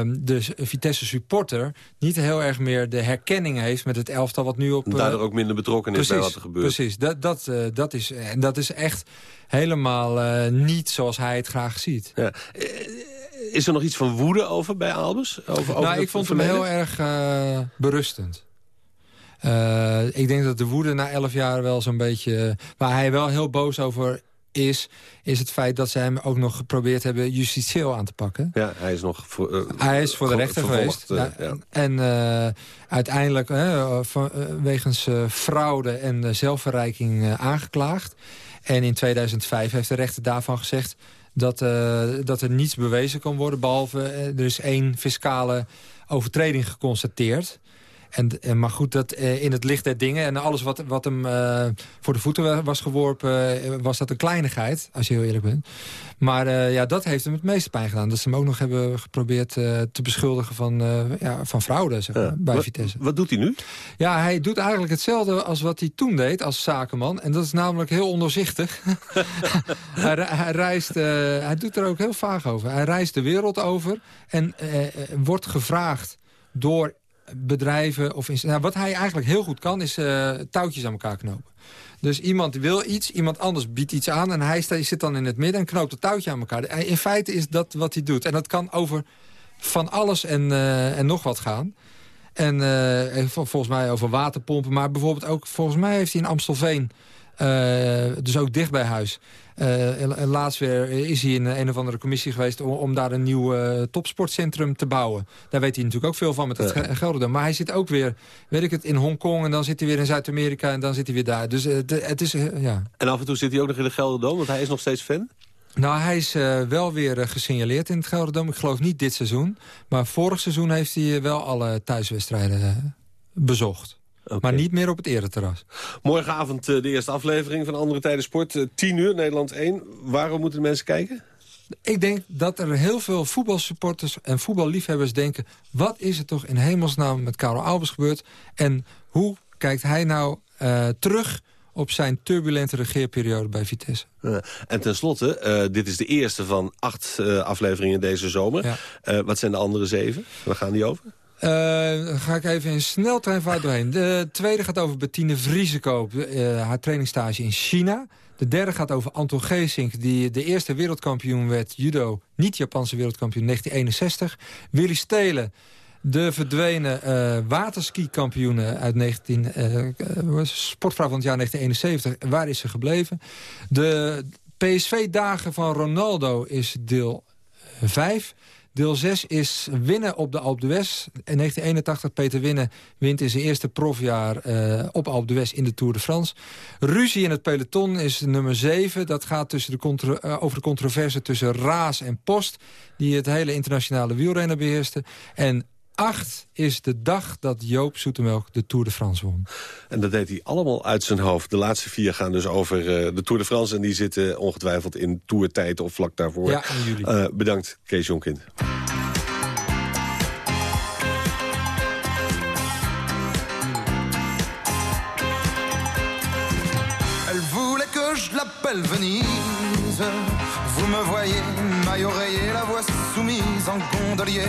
de Vitesse supporter... niet heel erg meer de herkenning heeft met het elftal wat nu op... Daardoor ook minder betrokken is bij wat er gebeurt. Precies, dat, dat, dat, is, en dat is echt helemaal niet zoals hij het graag ziet. Ja is er nog iets van woede over bij Albers? Over, over nou, ik vond hem heel erg uh, berustend. Uh, ik denk dat de woede na elf jaar wel zo'n beetje... waar hij wel heel boos over is... is het feit dat ze hem ook nog geprobeerd hebben justitieel aan te pakken. Ja, hij is nog voor, uh, Hij is voor de rechter geweest. ja. Ja. En uiteindelijk van, wegens fraude en zelfverrijking aangeklaagd. En in 2005 heeft de rechter daarvan gezegd dat, uh, dat er niets bewezen kan worden... behalve uh, er is één fiscale overtreding geconstateerd. En, en, maar goed, dat, in het licht der dingen en alles wat, wat hem voor de voeten was geworpen... was dat een kleinigheid, als je heel eerlijk bent. Maar ja, dat heeft hem het meeste pijn gedaan. Dat ze hem ook nog hebben geprobeerd te beschuldigen van, ja, van fraude zeg maar, bij Vitesse. Wat doet hij nu? Ja, hij doet eigenlijk hetzelfde als wat hij toen deed als zakenman. En dat is namelijk heel ondoorzichtig. hij, hij, reist, hij doet er ook heel vaag over. Hij reist de wereld over en wordt gevraagd door bedrijven. Of nou, wat hij eigenlijk heel goed kan, is uh, touwtjes aan elkaar knopen. Dus iemand wil iets, iemand anders biedt iets aan... en hij zit dan in het midden en knoopt het touwtje aan elkaar. In feite is dat wat hij doet. En dat kan over van alles en, en nog wat gaan. En uh, volgens mij over waterpompen. Maar bijvoorbeeld ook, volgens mij heeft hij in Amstelveen... Uh, dus ook dicht bij huis. Uh, laatst weer is hij in een of andere commissie geweest... om, om daar een nieuw uh, topsportcentrum te bouwen. Daar weet hij natuurlijk ook veel van met het ja. Maar hij zit ook weer, weet ik het, in Hongkong... en dan zit hij weer in Zuid-Amerika en dan zit hij weer daar. Dus het is, ja. En af en toe zit hij ook nog in de Gelderdoom, want hij is nog steeds fan? Nou, hij is uh, wel weer uh, gesignaleerd in het Gelderdoom. Ik geloof niet dit seizoen. Maar vorig seizoen heeft hij wel alle thuiswedstrijden bezocht. Okay. Maar niet meer op het ereterras. Morgenavond de eerste aflevering van Andere Tijden Sport. 10 uur, Nederland 1. Waarom moeten de mensen kijken? Ik denk dat er heel veel voetbalsupporters en voetballiefhebbers denken... wat is er toch in hemelsnaam met Karel Albers gebeurd? En hoe kijkt hij nou terug op zijn turbulente regeerperiode bij Vitesse. En tenslotte, uh, dit is de eerste van acht uh, afleveringen deze zomer. Ja. wat zijn de andere zeven? Waar gaan die over? Ga ik even in sneltreinvaart doorheen. De tweede gaat over Bettine Vriesekoop, haar trainingstage in China. De derde gaat over Anton Geesink, die de eerste wereldkampioen werd judo. Niet Japanse wereldkampioen, 1961. Willy Stelen, de verdwenen uh, waterski-kampioenen uit 19, uh, sportvrouw van het jaar 1971. Waar is ze gebleven? De PSV-dagen van Ronaldo is deel 5. Deel 6 is winnen op de Alpe d'Huez. In 1981 Peter Winnen wint in zijn eerste profjaar uh, op Alpe d'Huez in de Tour de France. Ruzie in het peloton is nummer 7. Dat gaat tussen de uh, over de controverse tussen Raas en Post... die het hele internationale wielrennen beheerste. En 8 is de dag dat Joop Zoetemelk de Tour de France won. En dat deed hij allemaal uit zijn hoofd. De laatste vier gaan dus over uh, de Tour de France... en die zitten ongetwijfeld in toertijd of vlak daarvoor. Ja, juli. Uh, bedankt, Kees Jonkind. Elle voulait que je l'appelle Venise Vous me voyez, maille oreiller, la voix soumise en gondolier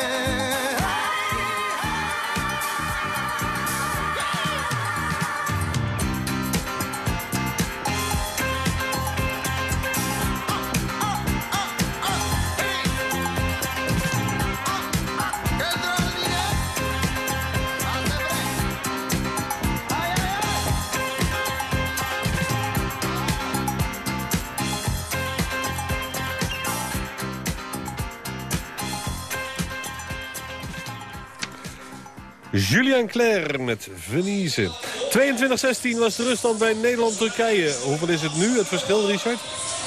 Julian Claire met Venise. 22-16 was de ruststand bij Nederland-Turkije. Hoeveel is het nu, het verschil, Richard?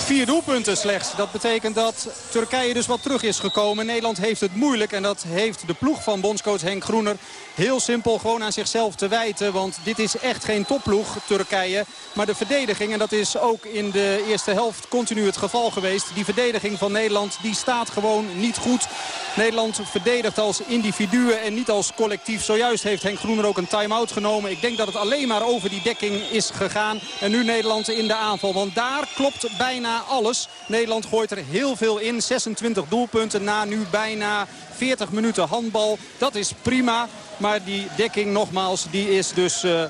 Vier doelpunten slechts. Dat betekent dat Turkije dus wat terug is gekomen. Nederland heeft het moeilijk en dat heeft de ploeg van bondscoach Henk Groener heel simpel gewoon aan zichzelf te wijten. Want dit is echt geen topploeg, Turkije. Maar de verdediging, en dat is ook in de eerste helft continu het geval geweest. Die verdediging van Nederland, die staat gewoon niet goed. Nederland verdedigt als individuen en niet als collectief. Zojuist heeft Henk Groener ook een time-out genomen. Ik denk dat het alleen maar over die dekking is gegaan. En nu Nederland in de aanval. Want daar klopt bijna alles. Nederland gooit er heel veel in. 26 doelpunten na nu bijna 40 minuten handbal. Dat is prima. Maar die dekking nogmaals, die is dus uh,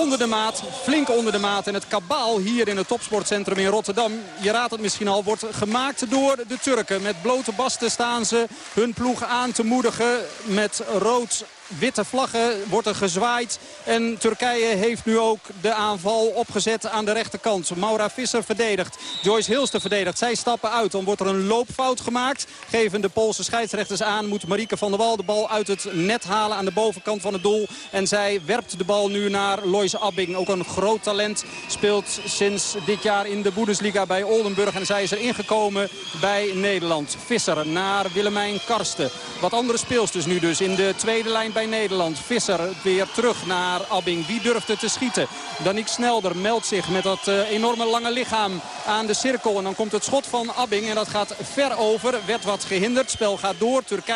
onder de maat. Flink onder de maat. En het kabaal hier in het topsportcentrum in Rotterdam, je raadt het misschien al, wordt gemaakt door de Turken. Met blote basten staan ze hun ploeg aan te moedigen met rood witte vlaggen wordt er gezwaaid. En Turkije heeft nu ook de aanval opgezet aan de rechterkant. Maura Visser verdedigt. Joyce Hilster verdedigt. Zij stappen uit. Dan wordt er een loopfout gemaakt. Geven de Poolse scheidsrechters aan. Moet Marieke van der Wal de bal uit het net halen aan de bovenkant van het doel. En zij werpt de bal nu naar Lois Abbing. Ook een groot talent. Speelt sinds dit jaar in de Bundesliga bij Oldenburg. En zij is er ingekomen bij Nederland. Visser naar Willemijn Karsten. Wat andere speelsters nu dus in de tweede lijn bij Nederland. Visser weer terug naar Abbing. Wie durft het te schieten? Daniek Snelder meldt zich met dat uh, enorme lange lichaam aan de cirkel. En dan komt het schot van Abbing. En dat gaat ver over. Werd wat gehinderd. Spel gaat door. Turkije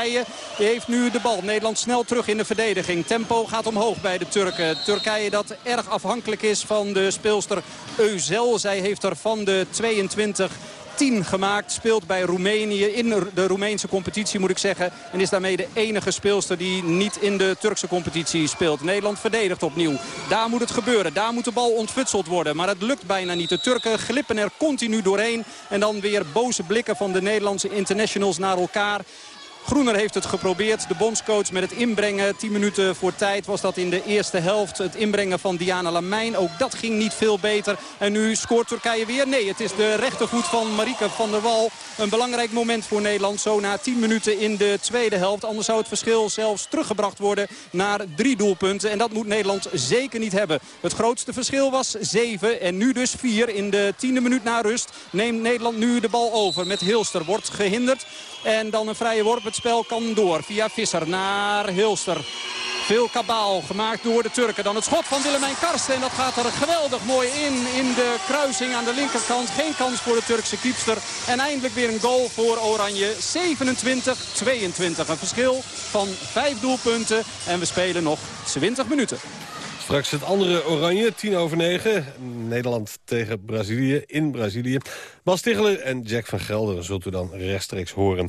heeft nu de bal. Nederland snel terug in de verdediging. Tempo gaat omhoog bij de Turken. Turkije dat erg afhankelijk is van de speelster Euzel. Zij heeft er van de 22 10 gemaakt. Speelt bij Roemenië in de Roemeense competitie moet ik zeggen. En is daarmee de enige speelster die niet in de Turkse competitie speelt. Nederland verdedigt opnieuw. Daar moet het gebeuren. Daar moet de bal ontfutseld worden. Maar het lukt bijna niet. De Turken glippen er continu doorheen. En dan weer boze blikken van de Nederlandse internationals naar elkaar. Groener heeft het geprobeerd. De bondscoach met het inbrengen. 10 minuten voor tijd was dat in de eerste helft. Het inbrengen van Diana Lamijn. Ook dat ging niet veel beter. En nu scoort Turkije weer. Nee, het is de rechtervoet van Marike van der Wal. Een belangrijk moment voor Nederland. Zo na 10 minuten in de tweede helft. Anders zou het verschil zelfs teruggebracht worden naar drie doelpunten. En dat moet Nederland zeker niet hebben. Het grootste verschil was 7 en nu dus 4 in de tiende minuut na rust. Neemt Nederland nu de bal over met Hilster. Wordt gehinderd. En dan een vrije worp. Het spel kan door via Visser naar Hilster. Veel kabaal gemaakt door de Turken. Dan het schot van Willemijn Karsten. En dat gaat er geweldig mooi in. In de kruising aan de linkerkant. Geen kans voor de Turkse kiepster. En eindelijk weer een goal voor Oranje. 27-22. Een verschil van vijf doelpunten. En we spelen nog 20 minuten. Straks het andere Oranje, 10 over 9. Nederland tegen Brazilië in Brazilië. Bas en Jack van Gelderen zult u dan rechtstreeks horen.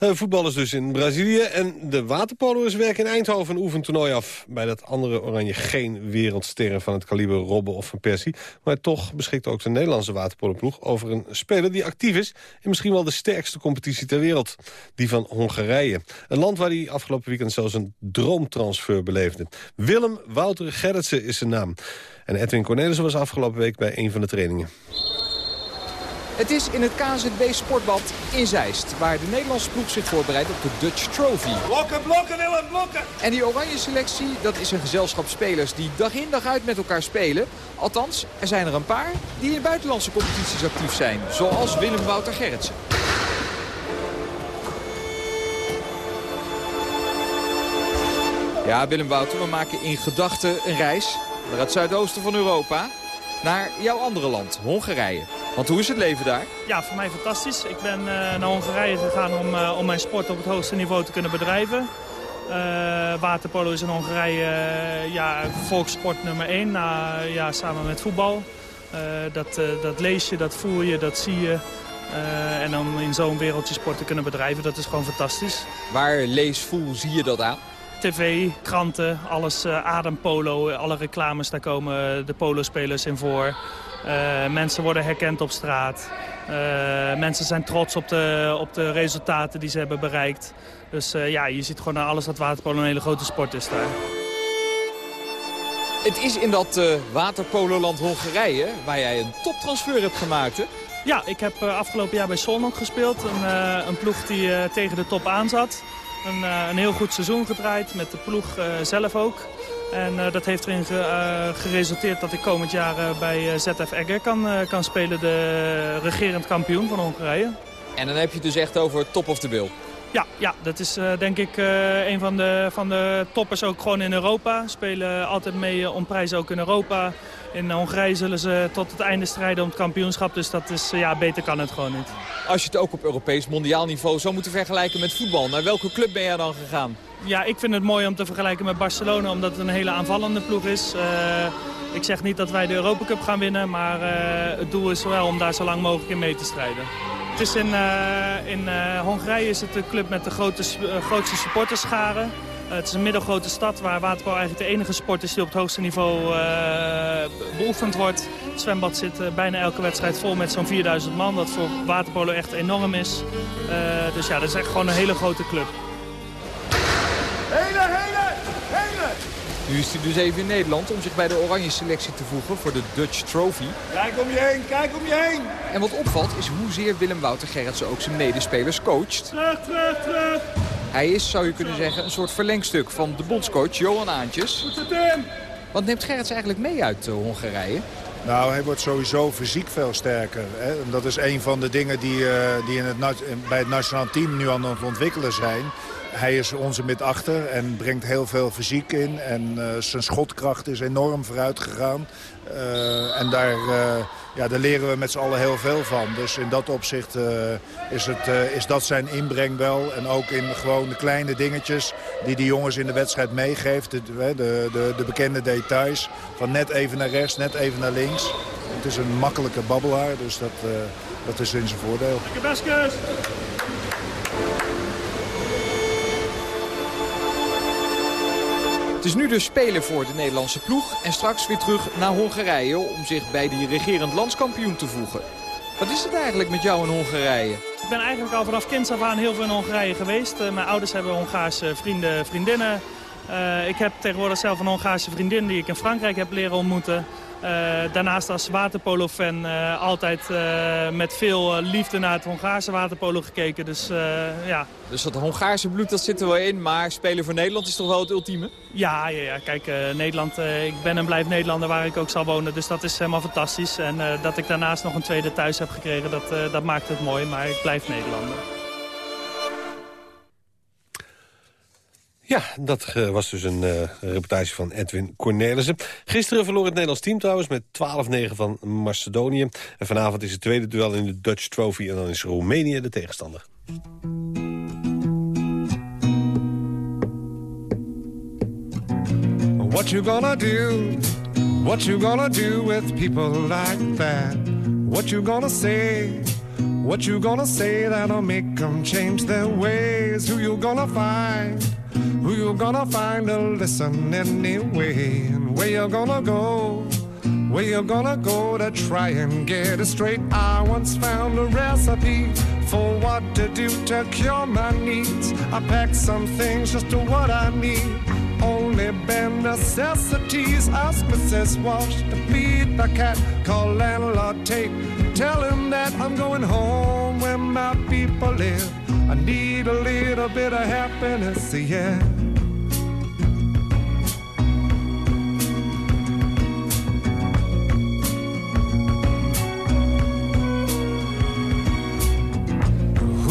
Uh, voetballers dus in Brazilië. En de waterpoloers werken in Eindhoven een oefentoernooi af. Bij dat andere Oranje geen wereldsterren van het kaliber Robben of Van Persie. Maar toch beschikt ook de Nederlandse waterpoloploeg over een speler die actief is... in misschien wel de sterkste competitie ter wereld. Die van Hongarije. Een land waar hij afgelopen weekend zelfs een droomtransfer beleefde. Willem Wouter Gerritsen is zijn naam. En Edwin Cornelissen was afgelopen week bij een van de trainingen. Het is in het KZB Sportbad in Zeist, waar de Nederlandse ploeg zich voorbereidt op de Dutch Trophy. Blokken, blokken, Willem, blokken! En die oranje selectie, dat is een gezelschap spelers die dag in dag uit met elkaar spelen. Althans, er zijn er een paar die in buitenlandse competities actief zijn, zoals Willem Wouter Gerritsen. Ja, Willem Wouter, we maken in gedachten een reis naar het zuidoosten van Europa. Naar jouw andere land, Hongarije. Want hoe is het leven daar? Ja, voor mij fantastisch. Ik ben uh, naar Hongarije gegaan om, uh, om mijn sport op het hoogste niveau te kunnen bedrijven. Uh, waterpolo is in Hongarije ja, volkssport nummer 1, ja, samen met voetbal. dat, dat lees je, dat voel je, dat zie je. en dan in zo'n wereldje sport te kunnen bedrijven, dat is gewoon fantastisch. Waar lees, voel, zie je dat aan? Tv, kranten, alles uh, adempolo, alle reclames, daar komen de polospelers in voor. Uh, mensen worden herkend op straat. Uh, mensen zijn trots op de, op de resultaten die ze hebben bereikt. Dus ja, je ziet gewoon aan alles dat waterpolo een hele grote sport is daar. Het is in dat waterpololand Hongarije waar jij een toptransfer hebt gemaakt, hè? Ja, ik heb afgelopen jaar bij Solnok gespeeld. Een, een ploeg die tegen de top aan zat. Een, eh, een heel goed seizoen gedraaid, met de ploeg eh, zelf ook. En uh, dat heeft erin ge, geresulteerd dat ik komend jaar bij ZF Egger kan, kan spelen, de regerend kampioen van Hongarije. En dan heb je het dus echt over top of the bill. Ja, ja dat is denk ik een van de, van de toppers ook gewoon in Europa. Spelen altijd mee om prijzen ook in Europa. In Hongarije zullen ze tot het einde strijden om het kampioenschap. Dus dat is, ja, beter kan het gewoon niet. Als je het ook op Europees mondiaal niveau zou moeten vergelijken met voetbal. Naar welke club ben jij dan gegaan? Ja, ik vind het mooi om te vergelijken met Barcelona. Omdat het een hele aanvallende ploeg is. Uh, ik zeg niet dat wij de Europa Cup gaan winnen. Maar het doel is wel om daar zo lang mogelijk in mee te strijden. Is in, uh, in Hongarije is het de club met de grote, grootste supporterscharen. Eh, het is een middelgrote stad waar waterpolo eigenlijk de enige sport is die op het hoogste niveau beoefend wordt. Het zwembad zit bijna elke wedstrijd vol met zo'n 4000 man, wat voor waterpolo echt enorm is. dus ja, dat is echt gewoon een hele grote club. Nu is hij dus even in Nederland om zich bij de oranje selectie te voegen voor de Dutch Trophy. Kijk om je heen, kijk om je heen! En wat opvalt is hoezeer Willem Wouter Gerritsen ook zijn medespelers coacht. Terug, terug, terug! Hij is, zou je kunnen zeggen, een soort verlengstuk van de bondscoach Johan Aantjes. Wat neemt Gerrits eigenlijk mee uit uh, Hongarije? Nou, hij wordt sowieso fysiek veel sterker. Hè? En dat is een van de dingen die, uh, die in het, bij het nationaal team nu aan het ontwikkelen zijn. Hij is onze mid achter en brengt heel veel fysiek in. En uh, zijn schotkracht is enorm vooruit gegaan. Uh, en daar, uh, ja, daar leren we met z'n allen heel veel van. Dus in dat opzicht is, het, is dat zijn inbreng wel. En ook in gewoon de kleine dingetjes die die jongens in de wedstrijd meegeeft. De, de, de, de bekende details. Van net even naar rechts, net even naar links. Het is een makkelijke babbelaar, dus dat, dat is in zijn voordeel. Lekker Het is nu dus spelen voor de Nederlandse ploeg en straks weer terug naar Hongarije om zich bij die regerend landskampioen te voegen. Wat is het eigenlijk met jou in Hongarije? Ik ben eigenlijk al vanaf kind af aan heel veel in Hongarije geweest. Uh, mijn ouders hebben Hongaarse vrienden, vriendinnen. Uh, ik heb tegenwoordig zelf een Hongaarse vriendin die ik in Frankrijk heb leren ontmoeten. Uh, daarnaast als waterpolo-fan uh, altijd uh, met veel liefde naar het Hongaarse waterpolo gekeken. Dus, ja. dus dat Hongaarse bloed dat zit er wel in, maar spelen voor Nederland is toch wel het ultieme? Ja, ja, ja. kijk, Nederland, ik ben en blijf Nederlander waar ik ook zal wonen. Dus dat is helemaal fantastisch. En dat ik daarnaast nog een tweede thuis heb gekregen, dat, dat maakt het mooi. Maar ik blijf Nederlander. Ja, dat uh, was dus een uh, reportage van Edwin Cornelissen. Gisteren verloor het Nederlands team trouwens met 12-9 van Macedonië. En vanavond is het tweede duel in de Dutch Trophy en dan is Roemenië de tegenstander. What you gonna do? What you gonna do with people like that? What you gonna say? What you gonna say that'll make them change their ways? Who you gonna find? Gonna find a listen anyway? And where you gonna go? Where you gonna go to try and get it straight? I once found a recipe for what to do to cure my needs. I packed some things just to what I need. Only bare necessities. Ask Mrs. Walsh to feed the cat. Call landlord tape. Tell him that I'm going home where my people live. I need a little bit of happiness, yeah.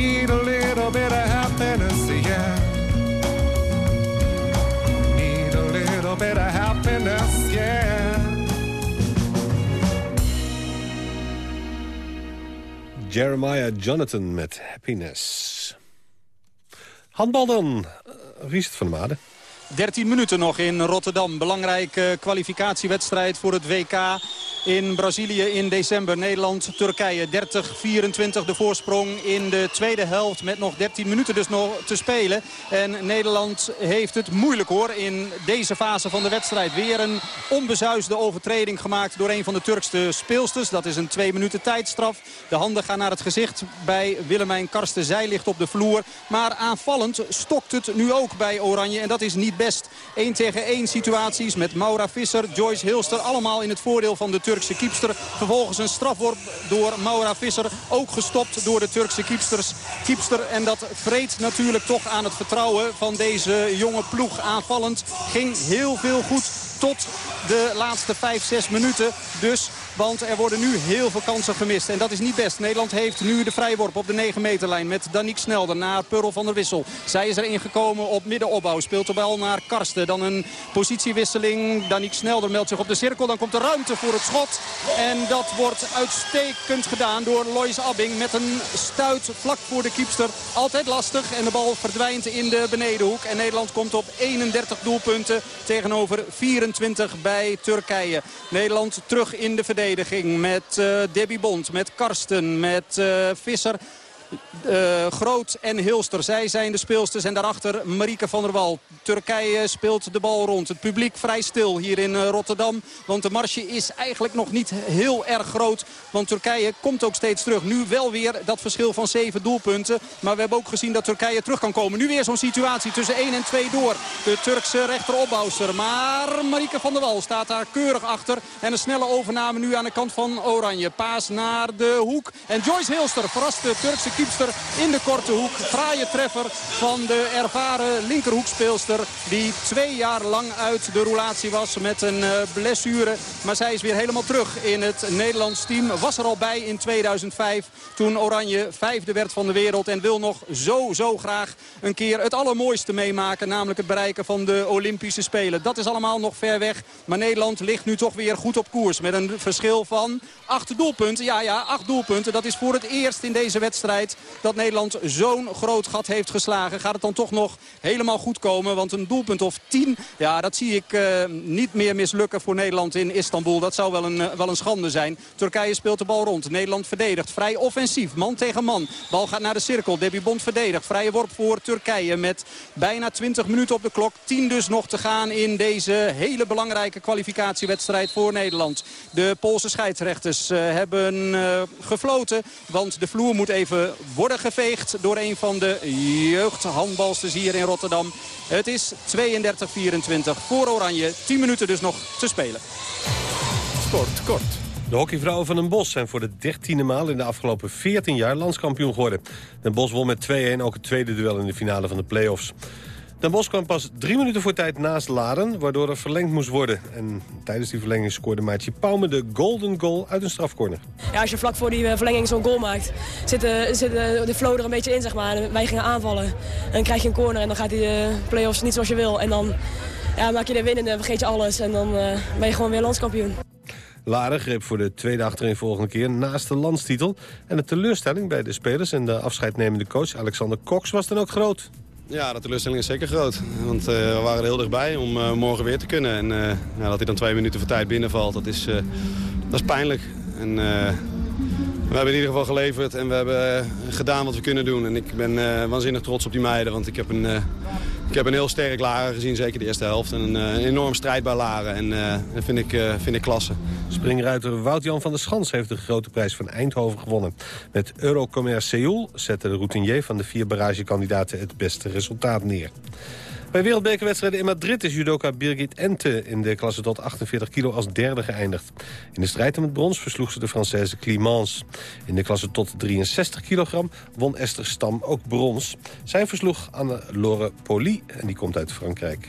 Need a little bit of happiness, yeah. Need a little bit of happiness, yeah. Jeremiah Jonathan met Happiness. Handbal dan. Uh, Richard van der Made. 13 minuten nog in Rotterdam. Belangrijke kwalificatiewedstrijd voor het WK in Brazilië in december. Nederland-Turkije 30-24 de voorsprong in de tweede helft. Met nog 13 minuten dus nog te spelen. En Nederland heeft het moeilijk hoor in deze fase van de wedstrijd. Weer een onbezuisde overtreding gemaakt door een van de Turkse speelsters. Dat is een twee minuten tijdstraf. De handen gaan naar het gezicht bij Willemijn Karsten. Zij ligt op de vloer. Maar aanvallend stokt het nu ook bij Oranje. En dat is niet best. 1 tegen 1 situaties met Maura Visser, Joyce Hilster. Allemaal in het voordeel van de Turkse kiepster. Vervolgens een strafworp door Maura Visser. Ook gestopt door de Turkse kiepsters, kiepster. En dat vreet natuurlijk toch aan het vertrouwen van deze jonge ploeg. Aanvallend ging heel veel goed tot de laatste 5, 6 minuten. Dus, want er worden nu heel veel kansen gemist. En dat is niet best. Nederland heeft nu de vrijworp op de 9 meterlijn met Daniek Snelder naar Purl van der Wissel. Zij is erin gekomen op middenopbouw. Speelt de bal naar Karsten. Dan een positiewisseling. Daniek Snelder meldt zich op de cirkel. Dan komt de ruimte voor het schot. En dat wordt uitstekend gedaan door Lois Abbing met een stuit vlak voor de kiepster. Altijd lastig en de bal verdwijnt in de benedenhoek. En Nederland komt op 31 doelpunten tegenover 24 bij Turkije. Nederland terug in de verdediging met uh, Debbie Bond, met Karsten, met uh, Visser. Uh, Groot en Hilster. Zij zijn de speelsters en daarachter Marieke van der Wal. Turkije speelt de bal rond. Het publiek vrij stil hier in uh, Rotterdam. Want de marge is eigenlijk nog niet heel erg groot. Want Turkije komt ook steeds terug. Nu wel weer dat verschil van 7 doelpunten. Maar we hebben ook gezien dat Turkije terug kan komen. Nu weer zo'n situatie tussen 1 en 2 door. De Turkse rechteropbouwster. Maar Marieke van der Wal staat daar keurig achter. En een snelle overname nu aan de kant van Oranje. Paas naar de hoek. En Joyce Hilster verrast de Turkse in de korte hoek. Fraaie treffer van de ervaren linkerhoekspeelster. Die twee jaar lang uit de roulatie was met een uh, blessure. Maar zij is weer helemaal terug in het Nederlands team. Was er al bij in 2005 toen Oranje vijfde werd van de wereld. En wil nog zo, zo graag een keer het allermooiste meemaken. Namelijk het bereiken van de Olympische Spelen. Dat is allemaal nog ver weg. Maar Nederland ligt nu toch weer goed op koers. Met een verschil van acht doelpunten. Ja, ja, acht doelpunten. Dat is voor het eerst in deze wedstrijd dat Nederland zo'n groot gat heeft geslagen. Gaat het dan toch nog helemaal goed komen? Want een doelpunt of tien, ja, dat zie ik uh, niet meer mislukken voor Nederland in Istanbul. Dat zou wel een, uh, wel een schande zijn. Turkije speelt de bal rond. Nederland verdedigt. Vrij offensief. Man tegen man. Bal gaat naar de cirkel. Debbie Bond verdedigt. Vrije worp voor Turkije met bijna 20 minuten op de klok. 10 dus nog te gaan in deze hele belangrijke kwalificatiewedstrijd voor Nederland. De Poolse scheidsrechters uh, hebben gefloten. Want de vloer moet even worden geveegd door een van de jeugdhandbalsters hier in Rotterdam. Het is 32-24 voor Oranje. 10 minuten dus nog te spelen. Sport kort. De hockeyvrouwen van Den Bosch zijn voor de dertiende maal in de afgelopen 14 jaar landskampioen geworden. Den Bosch won met 2-1 ook het tweede duel in de finale van de play-offs. Den Bosch kwam pas drie minuten voor tijd naast Laren, waardoor er verlengd moest worden. En tijdens die verlenging scoorde Maatje Pauwme de golden goal uit een strafcorner. Ja, als je vlak voor die verlenging zo'n goal maakt, zit, de, zit de, de flow er een beetje in, zeg maar. En wij gingen aanvallen. En dan krijg je een corner en dan gaat die uh, play-offs niet zoals je wil. En dan ja, maak je er winnen en vergeet je alles. En dan eh, ben je gewoon weer landskampioen. Laren greep voor de tweede achterin volgende keer naast de landstitel. En de teleurstelling bij de spelers en de afscheidnemende coach Alexander Cox was dan ook groot. Ja, de teleurstelling is zeker groot. Want uh, we waren er heel dichtbij om uh, morgen weer te kunnen. En uh, ja, dat hij dan twee minuten voor tijd binnenvalt, dat is, dat is pijnlijk. En, we hebben in ieder geval geleverd en we hebben gedaan wat we kunnen doen. En ik ben waanzinnig trots op die meiden, want ik heb een, ik heb een heel sterk Laren gezien, zeker de eerste helft. En een, een enorm strijdbaar Laren en dat vind ik, vind ik klasse. Springruiter Wout-Jan van der Schans heeft de grote prijs van Eindhoven gewonnen. Met Eurocommerce Seoul zette de routinier van de vier baragekandidaten het beste resultaat neer. Bij wereldbekerwedstrijden in Madrid is judoka Birgit Ente in de klasse tot 48 kilo als derde geëindigd. In de strijd om het brons versloeg ze de Française Climans. In de klasse tot 63 kilogram won Esther Stam ook brons. Zij versloeg Anne-Laure Poli en die komt uit Frankrijk.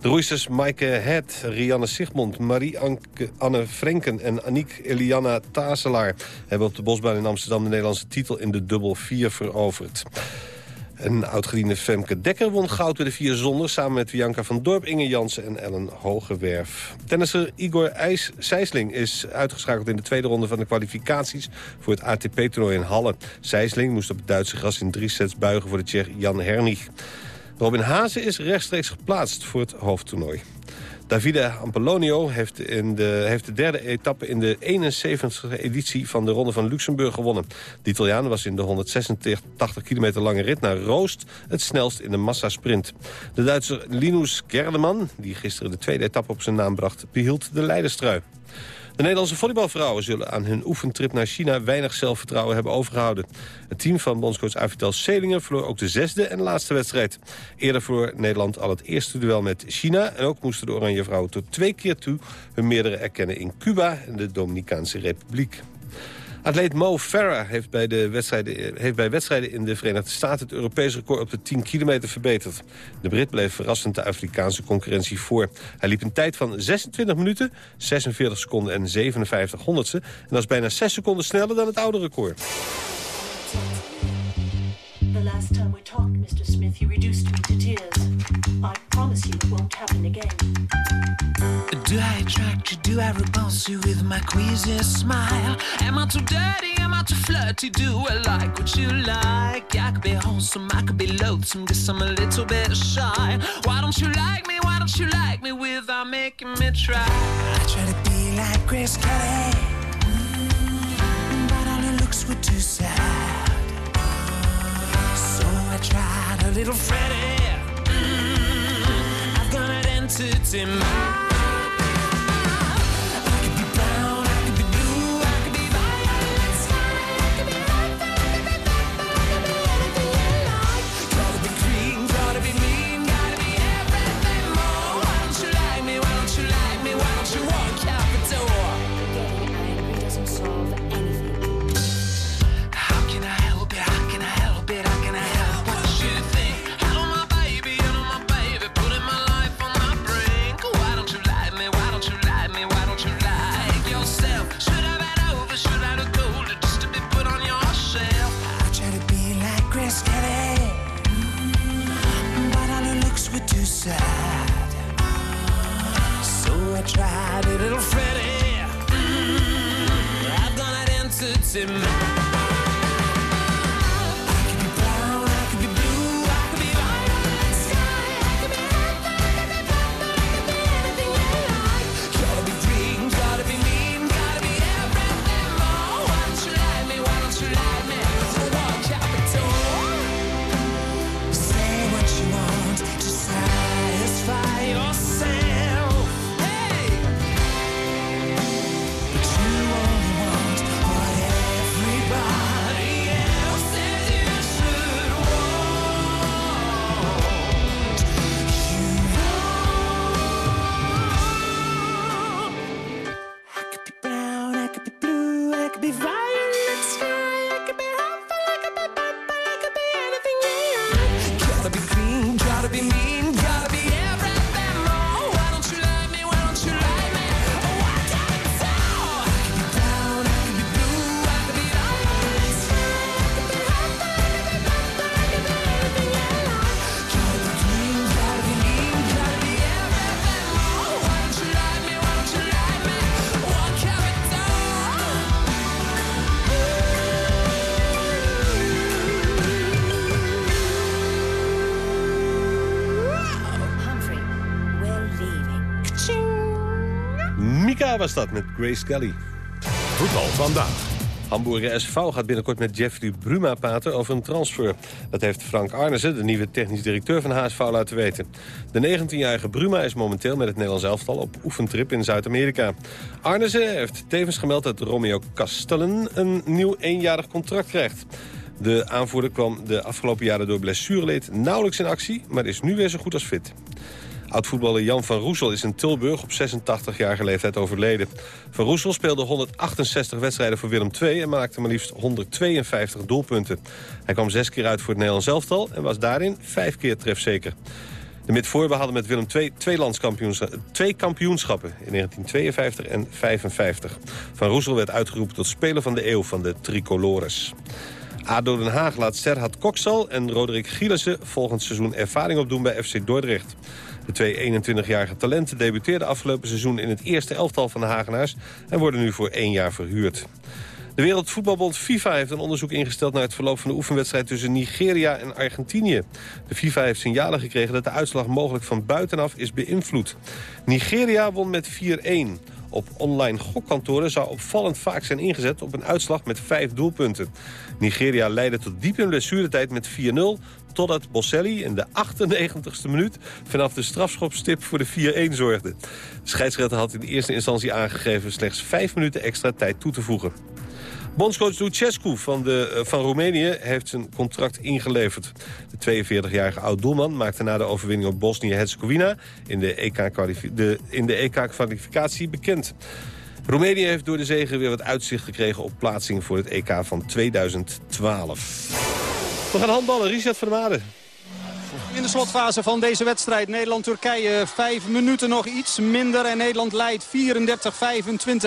De roeisters Maaike Het, Rianne Sigmond, Marie-Anne Frenken en Aniek Eliana Tazelaar... hebben op de bosbaan in Amsterdam de Nederlandse titel in de dubbel 4 veroverd. Een oudgediende Femke Dekker won goud bij de vier zonder... samen met Bianca van Dorp, Inge Jansen en Ellen Hogewerf. Tennisser Igor IJs is uitgeschakeld in de tweede ronde van de kwalificaties... voor het ATP-toernooi in Halle. Sijsling moest op het Duitse gras in drie sets buigen voor de Tsjech Jan Hernig. Robin Hazen is rechtstreeks geplaatst voor het hoofdtoernooi. Davide Ampelonio heeft, in de, heeft de derde etappe in de 71e editie van de Ronde van Luxemburg gewonnen. De Italiaan was in de 186 kilometer lange rit naar Roost het snelst in de massasprint. De Duitser Linus Gerdeman, die gisteren de tweede etappe op zijn naam bracht, behield de leiderstrui. De Nederlandse volleybalvrouwen zullen aan hun oefentrip naar China weinig zelfvertrouwen hebben overgehouden. Het team van bondscoach Avital Selingen verloor ook de zesde en laatste wedstrijd. Eerder verloor Nederland al het eerste duel met China en ook moesten de Oranje Vrouwen tot twee keer toe hun meerdere erkennen in Cuba en de Dominicaanse Republiek. Atleet Mo Farah heeft bij, de wedstrijden, heeft bij wedstrijden in de Verenigde Staten... het Europese record op de 10 kilometer verbeterd. De Brit bleef verrassend de Afrikaanse concurrentie voor. Hij liep een tijd van 26 minuten, 46 seconden en 57 honderdste. En dat is bijna 6 seconden sneller dan het oude record. We. Smith, promise. Do I attract you? Do I repulse you with my queasy smile? Am I too dirty? Am I too flirty? Do I like what you like? I could be wholesome, I could be loathsome, guess I'm a little bit shy. Why don't you like me? Why don't you like me without making me try? I try to be like Grace Kelly, mm, but all her looks were too sad. So I tried a little Freddie. Mm, I've got an entity mind. Mika was dat met Grace Kelly. Voetbal vandaag. Hamburger SV gaat binnenkort met Jeffrey Bruma praten over een transfer. Dat heeft Frank Arnesen, de nieuwe technisch directeur van HSV, laten weten. De 19-jarige Bruma is momenteel met het Nederlands elftal op oefentrip in Zuid-Amerika. Arnesen heeft tevens gemeld dat Romeo Kastelen een nieuw eenjarig contract krijgt. De aanvoerder kwam de afgelopen jaren door blessureleed nauwelijks in actie... maar is nu weer zo goed als fit. Oud-voetballer Jan van Roesel is in Tilburg op 86-jarige leeftijd overleden. Van Roesel speelde 168 wedstrijden voor Willem II... en maakte maar liefst 152 doelpunten. Hij kwam zes keer uit voor het Nederlands elftal... en was daarin vijf keer trefzeker. De midvoorbe hadden met Willem II twee, landskampioenschappen, twee kampioenschappen in 1952 en 55. Van Roesel werd uitgeroepen tot speler van de eeuw van de Tricolores. ADO Den Haag laat Serhat Koksal en Roderick Gielissen volgend seizoen ervaring opdoen bij FC Dordrecht. De twee 21-jarige talenten debuteerden afgelopen seizoen in het eerste elftal van de Hagenaars... en worden nu voor één jaar verhuurd. De Wereldvoetbalbond FIFA heeft een onderzoek ingesteld... naar het verloop van de oefenwedstrijd tussen Nigeria en Argentinië. De FIFA heeft signalen gekregen dat de uitslag mogelijk van buitenaf is beïnvloed. Nigeria won met 4-1. Op online gokkantoren zou opvallend vaak zijn ingezet op een uitslag met vijf doelpunten. Nigeria leidde tot diep in blessuretijd met 4-0... totdat Bosselli in de 98ste minuut vanaf de strafschopstip voor de 4-1 zorgde. De scheidsrechter had in eerste instantie aangegeven slechts vijf minuten extra tijd toe te voegen. Bondscoach Lucescu van, de, eh, van Roemenië heeft zijn contract ingeleverd. De 42-jarige oud-doelman maakte na de overwinning op Bosnië-Herzegovina... in de EK-kwalificatie EK bekend. Roemenië heeft door de zegen weer wat uitzicht gekregen op plaatsing voor het EK van 2012. We gaan handballen, Richard van der Made. In de slotfase van deze wedstrijd Nederland-Turkije. Vijf minuten nog iets minder en Nederland leidt 34-25.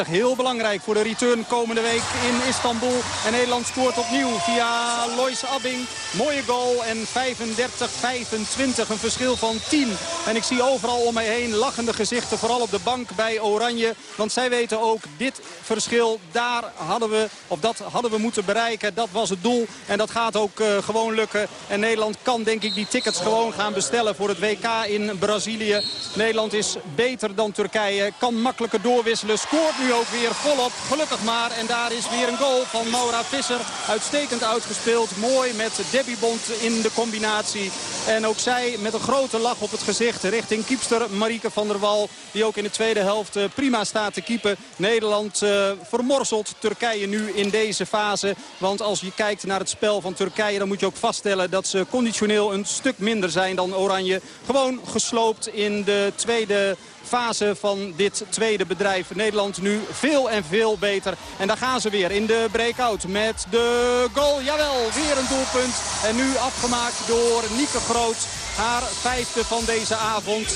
Heel belangrijk voor de return komende week in Istanbul. En Nederland scoort opnieuw via Lois Abbing. Mooie goal en 35-25. Een verschil van 10. En ik zie overal om mij heen lachende gezichten. Vooral op de bank bij Oranje. Want zij weten ook dit verschil. Daar hadden we, of dat hadden we moeten bereiken. Dat was het doel. En dat gaat ook uh, gewoon lukken. En Nederland kan denk ik die tickets gewoon gewoon gaan bestellen voor het WK in Brazilië. Nederland is beter dan Turkije. Kan makkelijker doorwisselen. Scoort nu ook weer volop. Gelukkig maar. En daar is weer een goal van Maura Visser. Uitstekend uitgespeeld. Mooi met Debbie Bond in de combinatie. En ook zij met een grote lach op het gezicht richting kiepster Marieke van der Wal. Die ook in de tweede helft eh, prima staat te keepen. Nederland uh, vermorselt Turkije nu in deze fase. Want als je kijkt naar het spel van Turkije... dan moet je ook vaststellen dat ze conditioneel een stuk minder zijn dan Oranje. Gewoon gesloopt in de tweede fase van dit tweede bedrijf. Nederland nu veel en veel beter. En daar gaan ze weer in de breakout met de goal. Jawel, weer een doelpunt. En nu afgemaakt door Nieke Groot. Haar vijfde van deze avond. 37-26.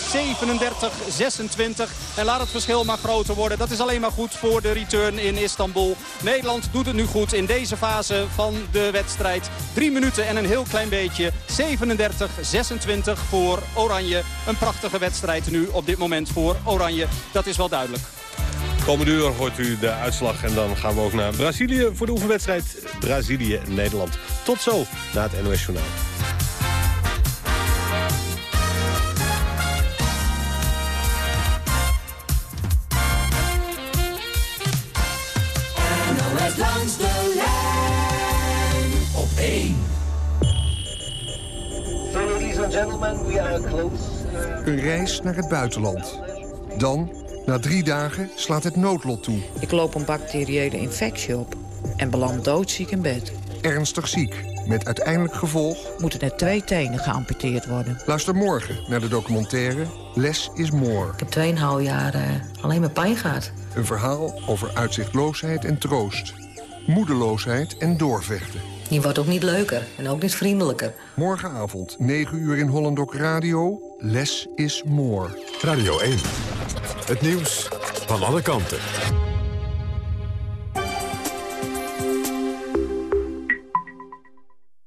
En laat het verschil maar groter worden. Dat is alleen maar goed voor de return in Istanbul. Nederland doet het nu goed in deze fase van de wedstrijd. Drie minuten en een heel klein beetje. 37-26 voor Oranje. Een prachtige wedstrijd nu op dit moment voor Oranje. Dat is wel duidelijk. Komende uur hoort u de uitslag en dan gaan we ook naar Brazilië voor de oefenwedstrijd Brazilië-Nederland. Tot zo na het NOS Journaal. Een reis naar het buitenland. Dan, na drie dagen, slaat het noodlot toe. Ik loop een bacteriële infectie op en beland doodziek in bed. Ernstig ziek, met uiteindelijk gevolg... Moeten er twee tenen geamputeerd worden. Luister morgen naar de documentaire Less is More. Ik heb 2,5 jaar uh, alleen maar pijn gehad. Een verhaal over uitzichtloosheid en troost. Moedeloosheid en doorvechten. Je wordt ook niet leuker en ook niet vriendelijker. Morgenavond, 9 uur in Hollandok Radio. Less is more. Radio 1. Het nieuws van alle kanten.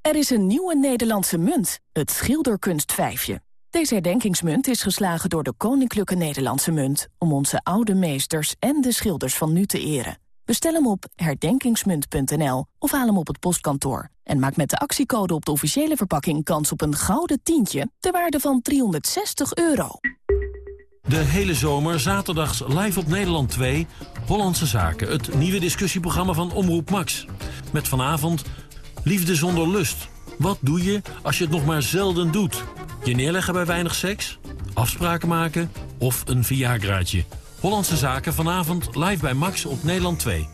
Er is een nieuwe Nederlandse munt, het schilderkunstvijfje. Deze herdenkingsmunt is geslagen door de Koninklijke Nederlandse Munt... om onze oude meesters en de schilders van nu te eren. Bestel hem op herdenkingsmunt.nl of haal hem op het postkantoor. En maak met de actiecode op de officiële verpakking kans op een gouden tientje... ter waarde van 360 euro. De hele zomer, zaterdags live op Nederland 2... Hollandse Zaken, het nieuwe discussieprogramma van Omroep Max. Met vanavond Liefde zonder lust. Wat doe je als je het nog maar zelden doet? Je neerleggen bij weinig seks? Afspraken maken? Of een Viagraatje? Hollandse Zaken vanavond live bij Max op Nederland 2.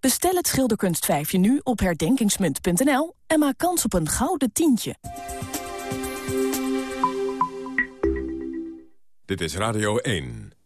Bestel het schilderkunstvijfje nu op herdenkingsmunt.nl en maak kans op een gouden tientje. Dit is Radio 1.